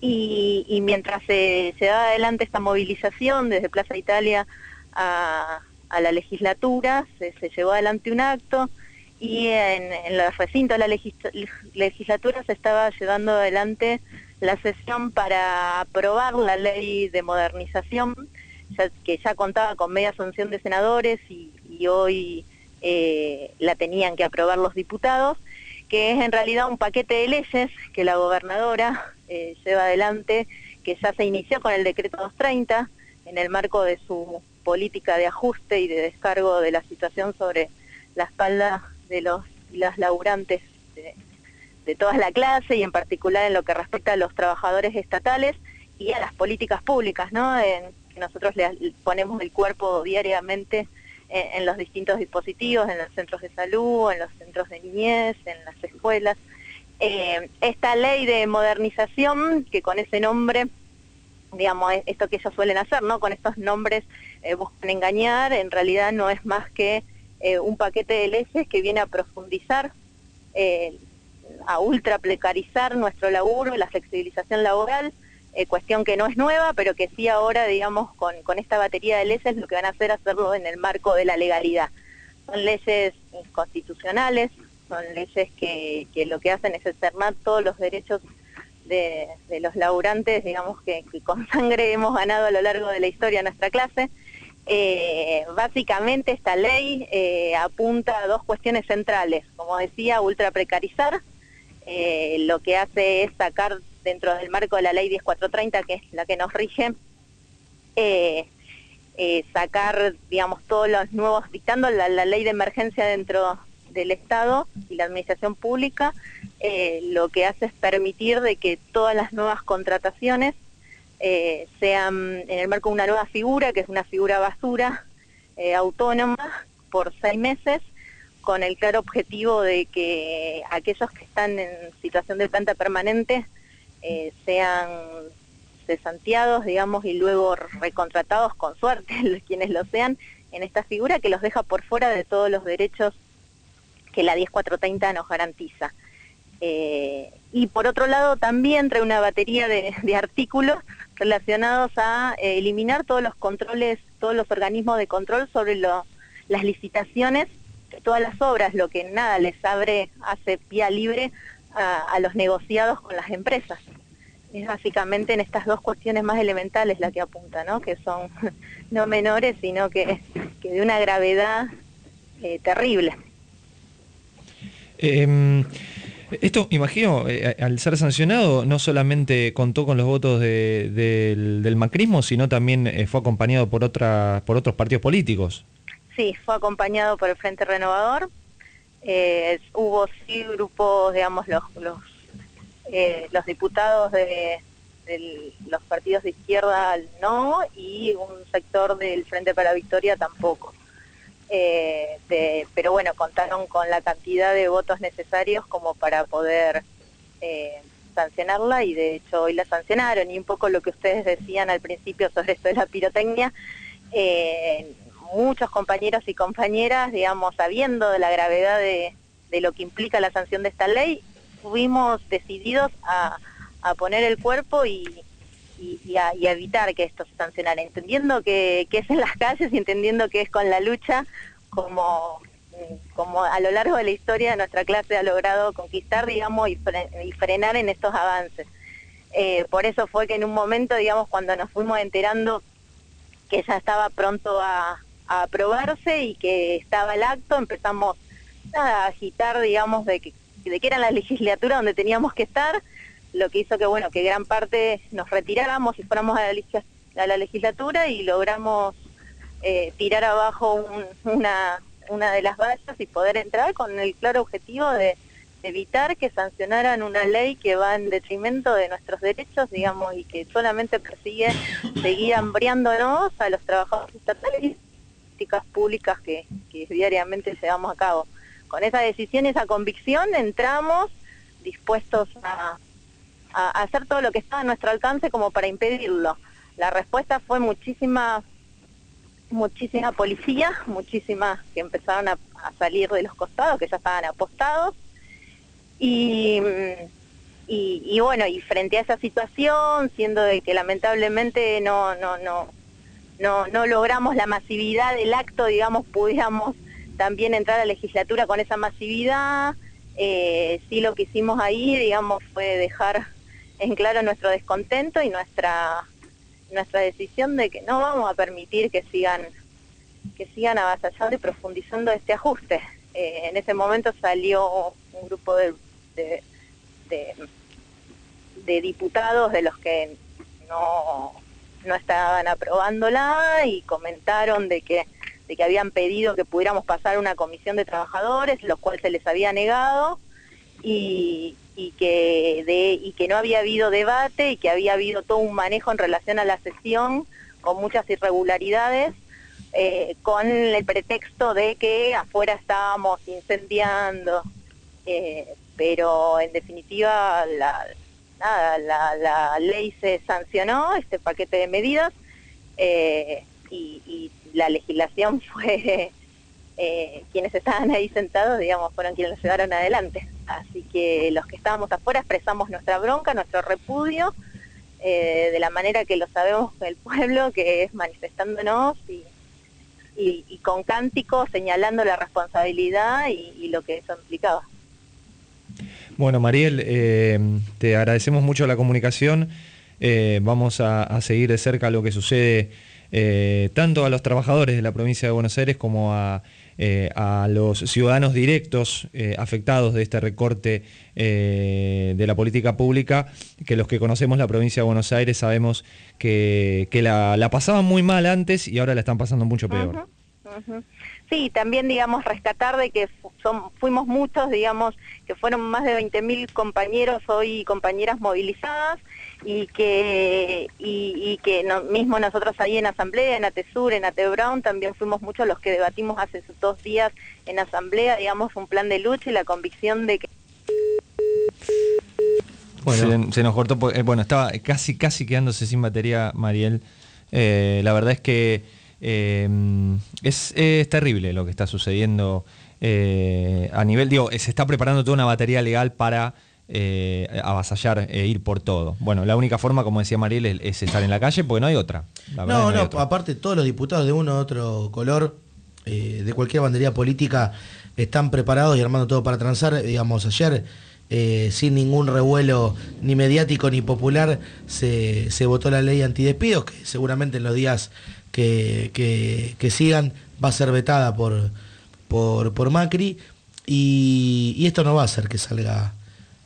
Y, mientras se, se da adelante esta movilización desde Plaza Italia a, la legislatura, se, llevó adelante un acto y en, en los recintos de la legis- legislatura se estaba llevando adelante la sesión para aprobar la ley de modernización, que ya contaba con media sanción de senadores y, hoy eh, la tenían que aprobar los diputados, que es en realidad un paquete de leyes que la gobernadora eh, lleva adelante, que ya se inició con el decreto 230 en el marco de su política de ajuste y de descargo de la situación sobre la espalda de los y las laburantes de, toda la clase y en particular en lo que respecta a los trabajadores estatales y a las políticas públicas, ¿no? Nosotros le ponemos el cuerpo diariamente en, en los distintos dispositivos, en los centros de salud, en los centros de niñez, en las escuelas. Eh, esta ley de modernización, que con ese nombre, digamos, es esto que ellos suelen hacer, ¿no? Con estos nombres eh, buscan engañar, en realidad no es más que eh, un paquete de leyes que viene a profundizar, eh, a ultra precarizar nuestro laburo, la flexibilización laboral, eh, cuestión que no es nueva, pero que sí ahora, digamos, con, con esta batería de leyes lo que van a hacer es hacerlo en el marco de la legalidad. Son leyes constitucionales, son leyes que, que lo que hacen es externar todos los derechos de, los laburantes, digamos, que, con sangre hemos ganado a lo largo de la historia nuestra clase. Eh, básicamente esta ley eh, apunta a dos cuestiones centrales, como decía, ultra precarizar, eh, lo que hace es sacar dentro del marco de la ley 10430, que es la que nos rige, eh, eh, sacar, digamos, todos los nuevos, dictando la, ley de emergencia dentro del Estado y la administración pública, eh, lo que hace es permitir de que todas las nuevas contrataciones sean en el marco de una nueva figura, que es una figura basura autónoma por seis meses, con el claro objetivo de que aquellos que están en situación de planta permanente eh, sean cesanteados, digamos, y luego recontratados con suerte, quienes lo sean, en esta figura que los deja por fuera de todos los derechos que la 10430 nos garantiza. Eh, y por otro lado también trae una batería de, artículos relacionados a eh, eliminar todos los controles, todos los organismos de control sobre las licitaciones, todas las obras, lo que nada les abre, hace vía libre a, a los negociados con las empresas. Es básicamente en estas dos cuestiones más elementales la que apunta, ¿no? que son no menores, sino que, que de una gravedad eh, terrible. Eh, Esto, imagino, eh, al ser sancionado, no solamente contó con los votos de- del, del macrismo, sino también eh, fue acompañado por, otra, por otros partidos políticos. Sí, fue acompañado por el Frente Renovador. Eh, hubo sí grupos, digamos, los los, eh, diputados de, los partidos de izquierda no y un sector del Frente para Victoria tampoco. Eh, pero bueno, contaron con la cantidad de votos necesarios como para poder sancionarla y de hecho hoy la sancionaron y un poco lo que ustedes decían al principio sobre esto de la pirotecnia, eh, muchos compañeros y compañeras, digamos, sabiendo de la gravedad de, lo que implica la sanción de esta ley, fuimos decididos a, poner el cuerpo y, a, evitar que esto se sancionara, entendiendo que, es en las calles y entendiendo que es con la lucha como, como a lo largo de la historia nuestra clase ha logrado conquistar, digamos, y, fre- y frenar en estos avances. Eh, por eso fue que en un momento, digamos, cuando nos fuimos enterando que ya estaba pronto a, a aprobarse y que estaba el acto, empezamos a agitar, digamos, de que, de que era la legislatura donde teníamos que estar, lo que hizo que, bueno, que gran parte nos retiráramos y fuéramos a la, legislatura y logramos eh, tirar abajo un- una, una de las vallas y poder entrar con el claro objetivo de, evitar que sancionaran una ley que va en detrimento de nuestros derechos, digamos, y que solamente persigue seguir hambriándonos a los trabajadores estatales políticas públicas que, que diariamente llevamos a cabo. Con esa decisión esa convicción entramos dispuestos a, hacer todo lo que está a nuestro alcance como para impedirlo. La respuesta fue muchísima muchísima policía, muchísimas que empezaron a, a salir de los costados, que ya estaban apostados. Y, y, y bueno, y frente a esa situación, siendo de que lamentablemente no, no, no, no, no logramos la masividad del acto, digamos, pudiéramos también entrar a la legislatura con esa masividad, eh, sí lo que hicimos ahí, digamos, fue dejar en claro nuestro descontento y nuestra nuestra decisión de que no vamos a permitir que sigan que sigan avasallando y profundizando este ajuste. Eh, en ese momento salió un grupo de, de, de- de diputados de los que no, no estaban aprobándola y comentaron de que de que habían pedido que pudiéramos pasar una comisión de trabajadores, lo cual se les había negado y, y que de, y que no había habido debate y que había habido todo un manejo en relación a la sesión con muchas irregularidades eh, con el pretexto de que afuera estábamos incendiando eh, pero en definitiva la, nada, la, ley se sancionó este paquete de medidas eh, y, la legislación fue eh, quienes estaban ahí sentados, digamos, fueron quienes lo llevaron adelante. Así que los que estábamos afuera expresamos nuestra bronca, nuestro repudio, eh, de la manera que lo sabemos el pueblo, que es manifestándonos y, con cánticos señalando la responsabilidad y lo que eso implicaba. Bueno, Mariel, eh, te agradecemos mucho la comunicación. Eh, vamos a, seguir de cerca lo que sucede eh, tanto a los trabajadores de la provincia de Buenos Aires como a, a los ciudadanos directos afectados de este recorte de la política pública, que los que conocemos la provincia de Buenos Aires sabemos que, que la, la pasaban muy mal antes y ahora la están pasando mucho peor. Sí, también, digamos, rescatar de que fu- son, fuimos muchos, digamos, que fueron más de 20.000 compañeros hoy y compañeras movilizadas y que, y, y que no- mismo nosotros ahí en Asamblea, en ATESUR, en ATE Brown, también fuimos muchos los que debatimos hace dos días en Asamblea, digamos, un plan de lucha y la convicción de que Se, se nos cortó, porque, eh, bueno, estaba casi, casi quedándose sin batería Mariel. Eh, la verdad es que eh, es, es terrible lo que está sucediendo eh, a nivel, digo, se está preparando toda una batería legal para eh, avasallar e ir por todo. Bueno, la única forma, como decía Mariel, es, es estar en la calle porque no hay otra. La No, no, hay otra. aparte todos los diputados de uno u otro color, eh, de cualquier bandería política, están preparados y armando todo para transar. Digamos, ayer, eh, sin ningún revuelo ni mediático ni popular, se, se votó la ley antidespidos, que seguramente en los días que, que- que sigan va a ser vetada por, por, por Macri. Y, y esto no va a hacer que salga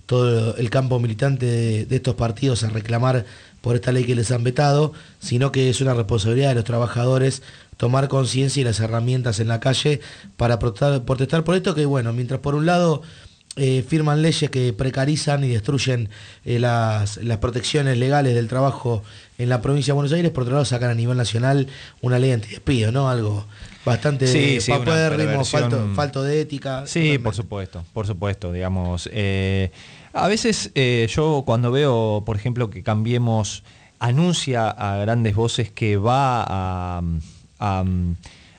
todo el campo militante de, estos partidos a reclamar por esta ley que les han vetado, sino que es una responsabilidad de los trabajadores tomar conciencia y las herramientas en la calle para protestar, protestar por esto que, bueno, mientras por un lado eh, firman leyes que precarizan y destruyen eh, las, las protecciones legales del trabajo en la provincia de Buenos Aires, por otro lado sacan a nivel nacional una ley antidespido, ¿no? Algo bastante Sí, sí, una papérrimo, perversión. falto, falto de ética. Sí, por supuesto, por supuesto, digamos. eh, a veces eh, yo cuando veo, por ejemplo, que Cambiemos anuncia a grandes voces que va a, a,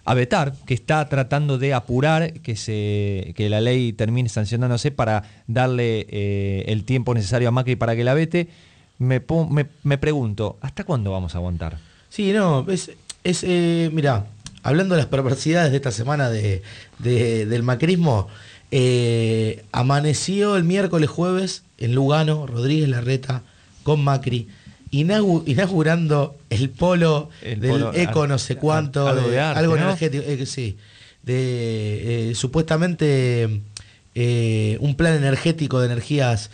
a vetar, que está tratando de apurar que, se, que la ley termine sancionándose para darle eh, el tiempo necesario a Macri para que la vete, me, me, me pregunto, ¿hasta cuándo vamos a aguantar? Sí, no, es, es eh, mira, hablando de las perversidades de esta semana de, de- del macrismo, eh, amaneció el miércoles jueves en Lugano, Rodríguez Larreta, con Macri, inaugurando el polo El del polo, eco no sé cuánto, algo de arte, algo ¿no? energético, eh, sí, de eh, supuestamente eh, un plan energético de energías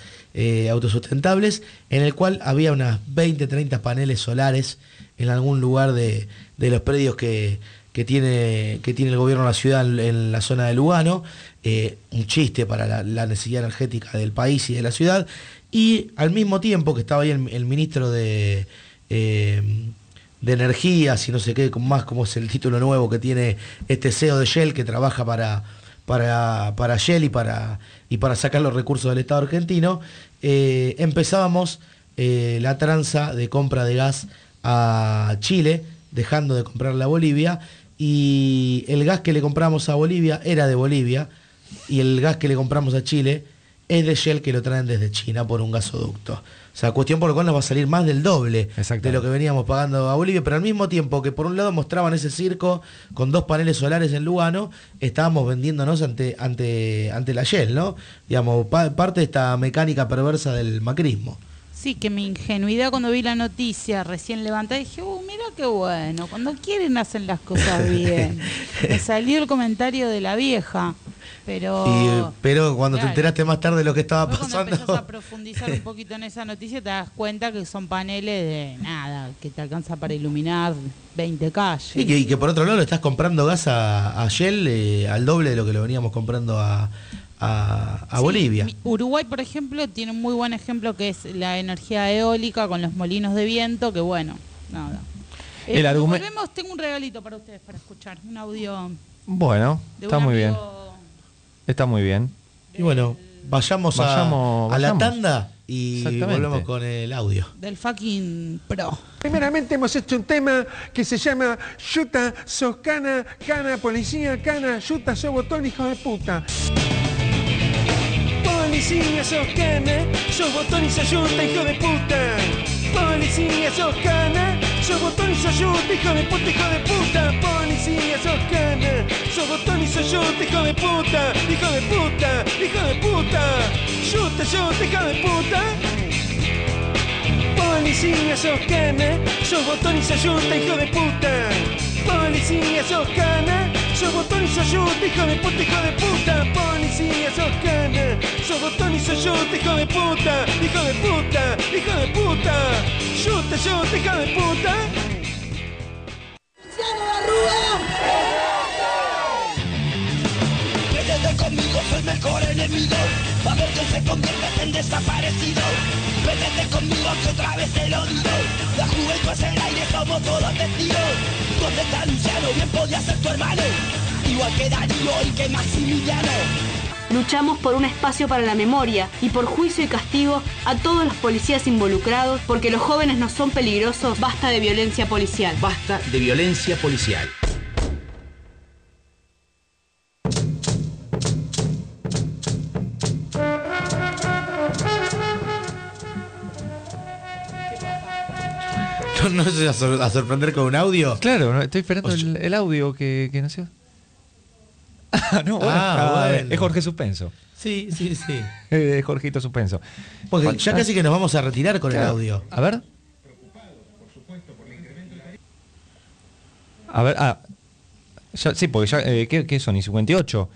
autosustentables, en el cual había unas 20, 30 paneles solares en algún lugar de, de los predios que, que tiene, que tiene el gobierno de la ciudad en, en la zona de Lugano, eh, un chiste para la, la necesidad energética del país y de la ciudad, y al mismo tiempo que estaba ahí el, ministro de, eh, de Energías y no sé qué, más como es el título nuevo que tiene este CEO de Shell que trabaja para, para, para Shell y para, y para sacar los recursos del Estado argentino, eh, empezábamos eh, la tranza de compra de gas a Chile, dejando de comprarle a Bolivia, y el gas que le compramos a Bolivia era de Bolivia, y el gas que le compramos a Chile es de Shell que lo traen desde China por un gasoducto. O sea, cuestión por la cual nos va a salir más del doble de lo que veníamos pagando a Bolivia, pero al mismo tiempo que por un lado mostraban ese circo con dos paneles solares en Lugano, estábamos vendiéndonos ante, ante, ante la Shell, ¿no? Digamos, pa- parte de esta mecánica perversa del macrismo. Sí, que mi ingenuidad cuando vi la noticia recién levantada, dije, uh, mira qué bueno, cuando quieren hacen las cosas bien. Me salió el comentario de la vieja, pero... Y, pero cuando claro. te enteraste más tarde de lo que estaba Después cuando pasando... empezás a profundizar un poquito en esa noticia te das cuenta que son paneles de nada, que te alcanza para iluminar 20 calles. Y que, y que por otro lado le estás comprando gas a, a Shell eh, al doble de lo que lo veníamos comprando a, a, a Sí, Bolivia. Uruguay, por ejemplo, tiene un muy buen ejemplo que es la energía eólica con los molinos de viento, que bueno, nada. El cuando argumen- volvemos, tengo un regalito para ustedes para escuchar, un audio Bueno, de está un muy bien. Está muy bien. Y bueno, vayamos, a- Vayamos- a, la vayamos. tanda y volvemos con el audio. del fucking pro. Primeramente hemos hecho un tema que se llama Yuta, sos cana, cana, policía, cana, Yuta, sos botón, hijo de puta. Policía, sos cana, sos botón y sos yuta, hijo de puta. Policía, sos cana, sos botón y sos yuta, hijo de puta, hijo de puta. Policía, sos cana, botón y sos yuta, hijo de puta, hijo de puta, hijo de puta. Yuta, yuta, hijo de puta. Policía, sos cana, botón y sos yuta, hijo de puta. Policía, sos cana, sos botón y sos yuta, hijo de puta, hijo de puta. Policía, sos cana, y sos yuta, hijo de puta, hijo de puta, hijo de puta. Yuta, yuta, hijo de puta. Métete mejor enemigo. Va a ver que se convierte en desaparecido. Métete conmigo que otra vez te lo digo. La juventud es el aire, somos todos testigos. ¿Dónde está Luciano? Bien podía ser tu hermano. Igual que Darío y que Maximiliano. Luchamos por un espacio para la memoria y por juicio y castigo a todos los policías involucrados porque los jóvenes no son peligrosos, basta de violencia policial. Basta de violencia policial. ¿No, va a, sor- a sorprender con un audio? Claro, no, estoy esperando el, el audio que, que nació. Ah, no, bueno, Ah, ah, bueno. es Jorge Suspenso. Sí, sí, sí. Es Jorgito Suspenso. Porque ya casi que nos vamos a retirar con el audio. A ver. A ver, ah. Ya, sí, porque ya, eh, ¿qué, qué son? ¿Y 58?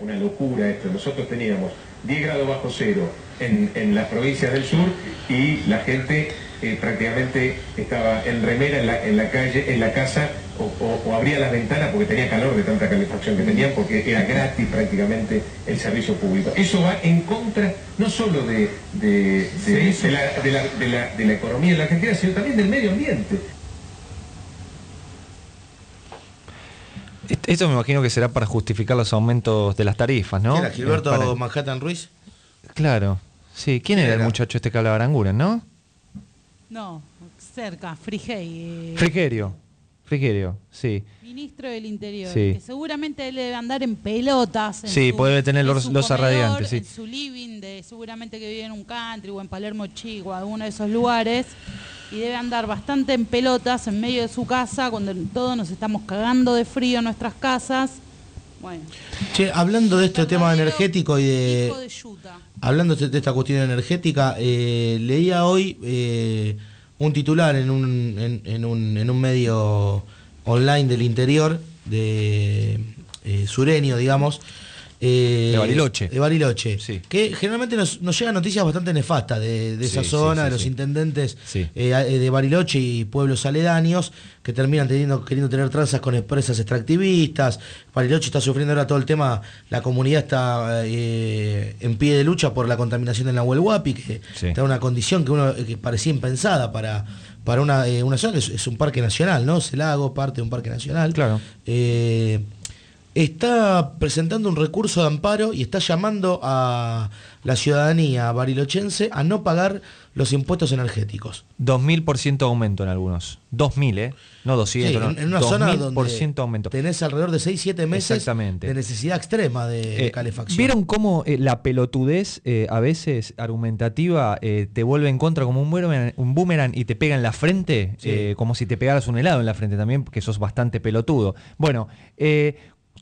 Una locura esto. Nosotros teníamos 10 grados bajo cero en, en las provincias del sur y la gente eh, prácticamente estaba en remera en la, en la calle, en la casa, o, o- o abría las ventanas porque tenía calor de tanta calefacción que tenían, porque era gratis prácticamente el servicio público. Eso va en contra no solo de, de- de- de la, economía en la Argentina, sino también del medio ambiente. Est- Esto me imagino que será para justificar los aumentos de las tarifas, ¿no? ¿Era Gilberto Eh, para- Manhattan Ruiz? Claro. Sí, ¿quién era el muchacho este que hablaba Aranguren, no? No, cerca, Frigey, eh, Frigerio. Frigerio, sí. ministro del Interior, Sí. que seguramente él debe andar en pelotas. En Sí, su- puede tener en los- los radiantes, sí. En su living, de, seguramente que vive en un country o en Palermo Chico, alguno de esos lugares. Y debe andar bastante en pelotas en medio de su casa, cuando todos nos estamos cagando de frío en nuestras casas. Bueno, Che, hablando de este tema energético y de... hijo de yuta. Hablando de de esta cuestión energética, eh, leía hoy eh, un titular en un, en, en un, en un medio online del interior, de eh, sureño, digamos. Eh, De Bariloche. De Bariloche. Que generalmente nos, nos llegan noticias bastante nefastas de, de esa Sí, zona, sí, de los intendentes eh, eh, de Bariloche y pueblos aledaños que terminan teniendo, queriendo tener tranzas con empresas extractivistas. Bariloche está sufriendo ahora todo el tema, la comunidad está eh, en pie de lucha por la contaminación del Nahuel Huapi, que está en una condición que uno que parecía impensada para, para una, una zona que es, es un parque nacional, ¿no? Celago, parte de un parque nacional. Claro. Está presentando un recurso de amparo y está llamando a la ciudadanía barilochense a no pagar los impuestos energéticos. 2000% aumento en algunos. 2000, ¿eh? No 200, Sí, no. en, en una zona 2000% donde aumento. tenés alrededor de 6-7 meses Exactamente. de necesidad extrema de Eh, calefacción. ¿Vieron cómo eh, la pelotudez eh, a veces argumentativa te vuelve en contra como un boomerang, un boomerang y te pega en la frente? Sí. Como si te pegaras un helado en la frente también, porque sos bastante pelotudo. Bueno,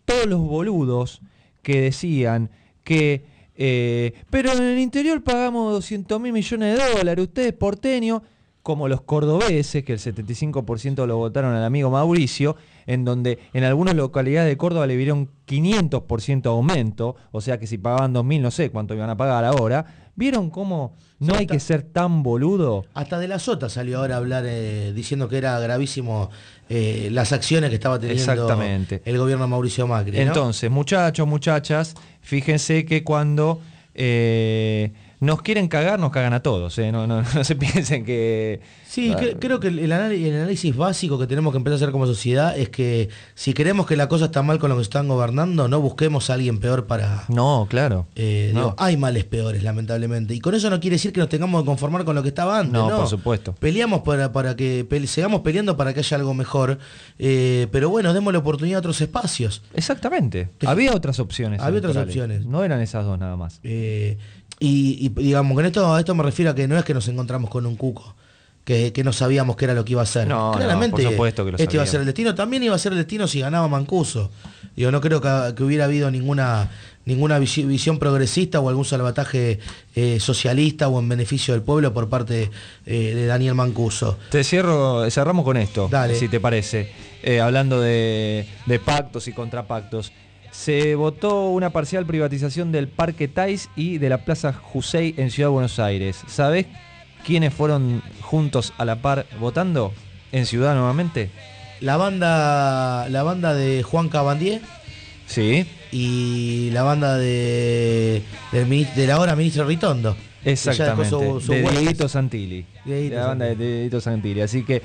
todos los boludos que decían que... eh, pero en el interior pagamos 200 mil millones de dólares, ustedes porteño, como los cordobeses, que el 75% lo votaron al amigo Mauricio, en donde en algunas localidades de Córdoba le vieron 500% aumento, o sea que si pagaban 2.000 no sé cuánto iban a pagar ahora, ¿vieron cómo no hay que ser tan boludo? Hasta de la Sota salió ahora a hablar eh, diciendo que era gravísimo eh, las acciones que estaba teniendo Exactamente. el gobierno de Mauricio Macri. ¿no? Entonces, muchachos, muchachas, fíjense que cuando eh, nos quieren cagar, nos cagan a todos. ¿eh? No, no- no se piensen que... Sí, cre- creo que el, análisis básico que tenemos que empezar a hacer como sociedad es que si queremos que la cosa está mal con los que están gobernando, no busquemos a alguien peor para... No, claro. Eh, No. digo, hay males peores, lamentablemente. Y con eso no quiere decir que nos tengamos que conformar con lo que estaba antes. No, No, por supuesto. Peleamos para, para que pele- sigamos peleando para que haya algo mejor. eh, pero bueno, démosle oportunidad a otros espacios. Exactamente. Había otras opciones. Había otras opciones. No eran esas dos nada más. Y, y, digamos, con esto, a esto me refiero a que no es que nos encontramos con un cuco. Que, que no sabíamos qué era lo que iba a hacer. No, no, Claramente, por supuesto que lo este iba a ser el destino. También iba a ser el destino si ganaba Mancuso. Digo, no creo que, que hubiera habido ninguna ninguna visi- visión progresista o algún salvataje eh, socialista o en beneficio del pueblo por parte eh, de Daniel Mancuso. Te cierro, cerramos con esto, Dale. si te parece. Eh, hablando de, de pactos y contrapactos. Se votó una parcial privatización del Parque Tais y de la Plaza Jusey en Ciudad de Buenos Aires. ¿Sabés quiénes fueron juntos a la par votando en Ciudad nuevamente? La banda la banda de Juan Cabandier Sí. y la banda de del, mini- de la ahora ministro Ritondo. Exactamente. su- su de. Dieguito Santilli. Dieguito la banda de Dieguito Santilli. Así que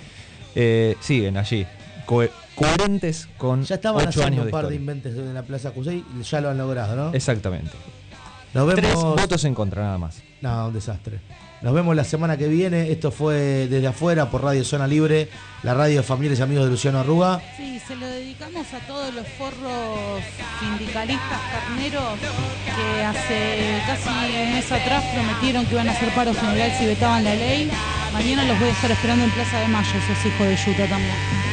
eh, siguen allí. co- coherentes con Ya estaban ocho haciendo años un de par de historia. inventes en la Plaza Cusey y ya lo han logrado, ¿no? Exactamente. Nos vemos. Tres votos en contra, nada más. No, un desastre. Nos vemos la semana que viene. Esto fue desde afuera por Radio Zona Libre, la radio de familiares y amigos de Luciano Arruga. Sí, se lo dedicamos a todos los forros sindicalistas carneros que hace casi un mes atrás prometieron que iban a hacer paro general si vetaban la ley. Mañana los voy a estar esperando en Plaza de Mayo, esos hijos de Yuta también.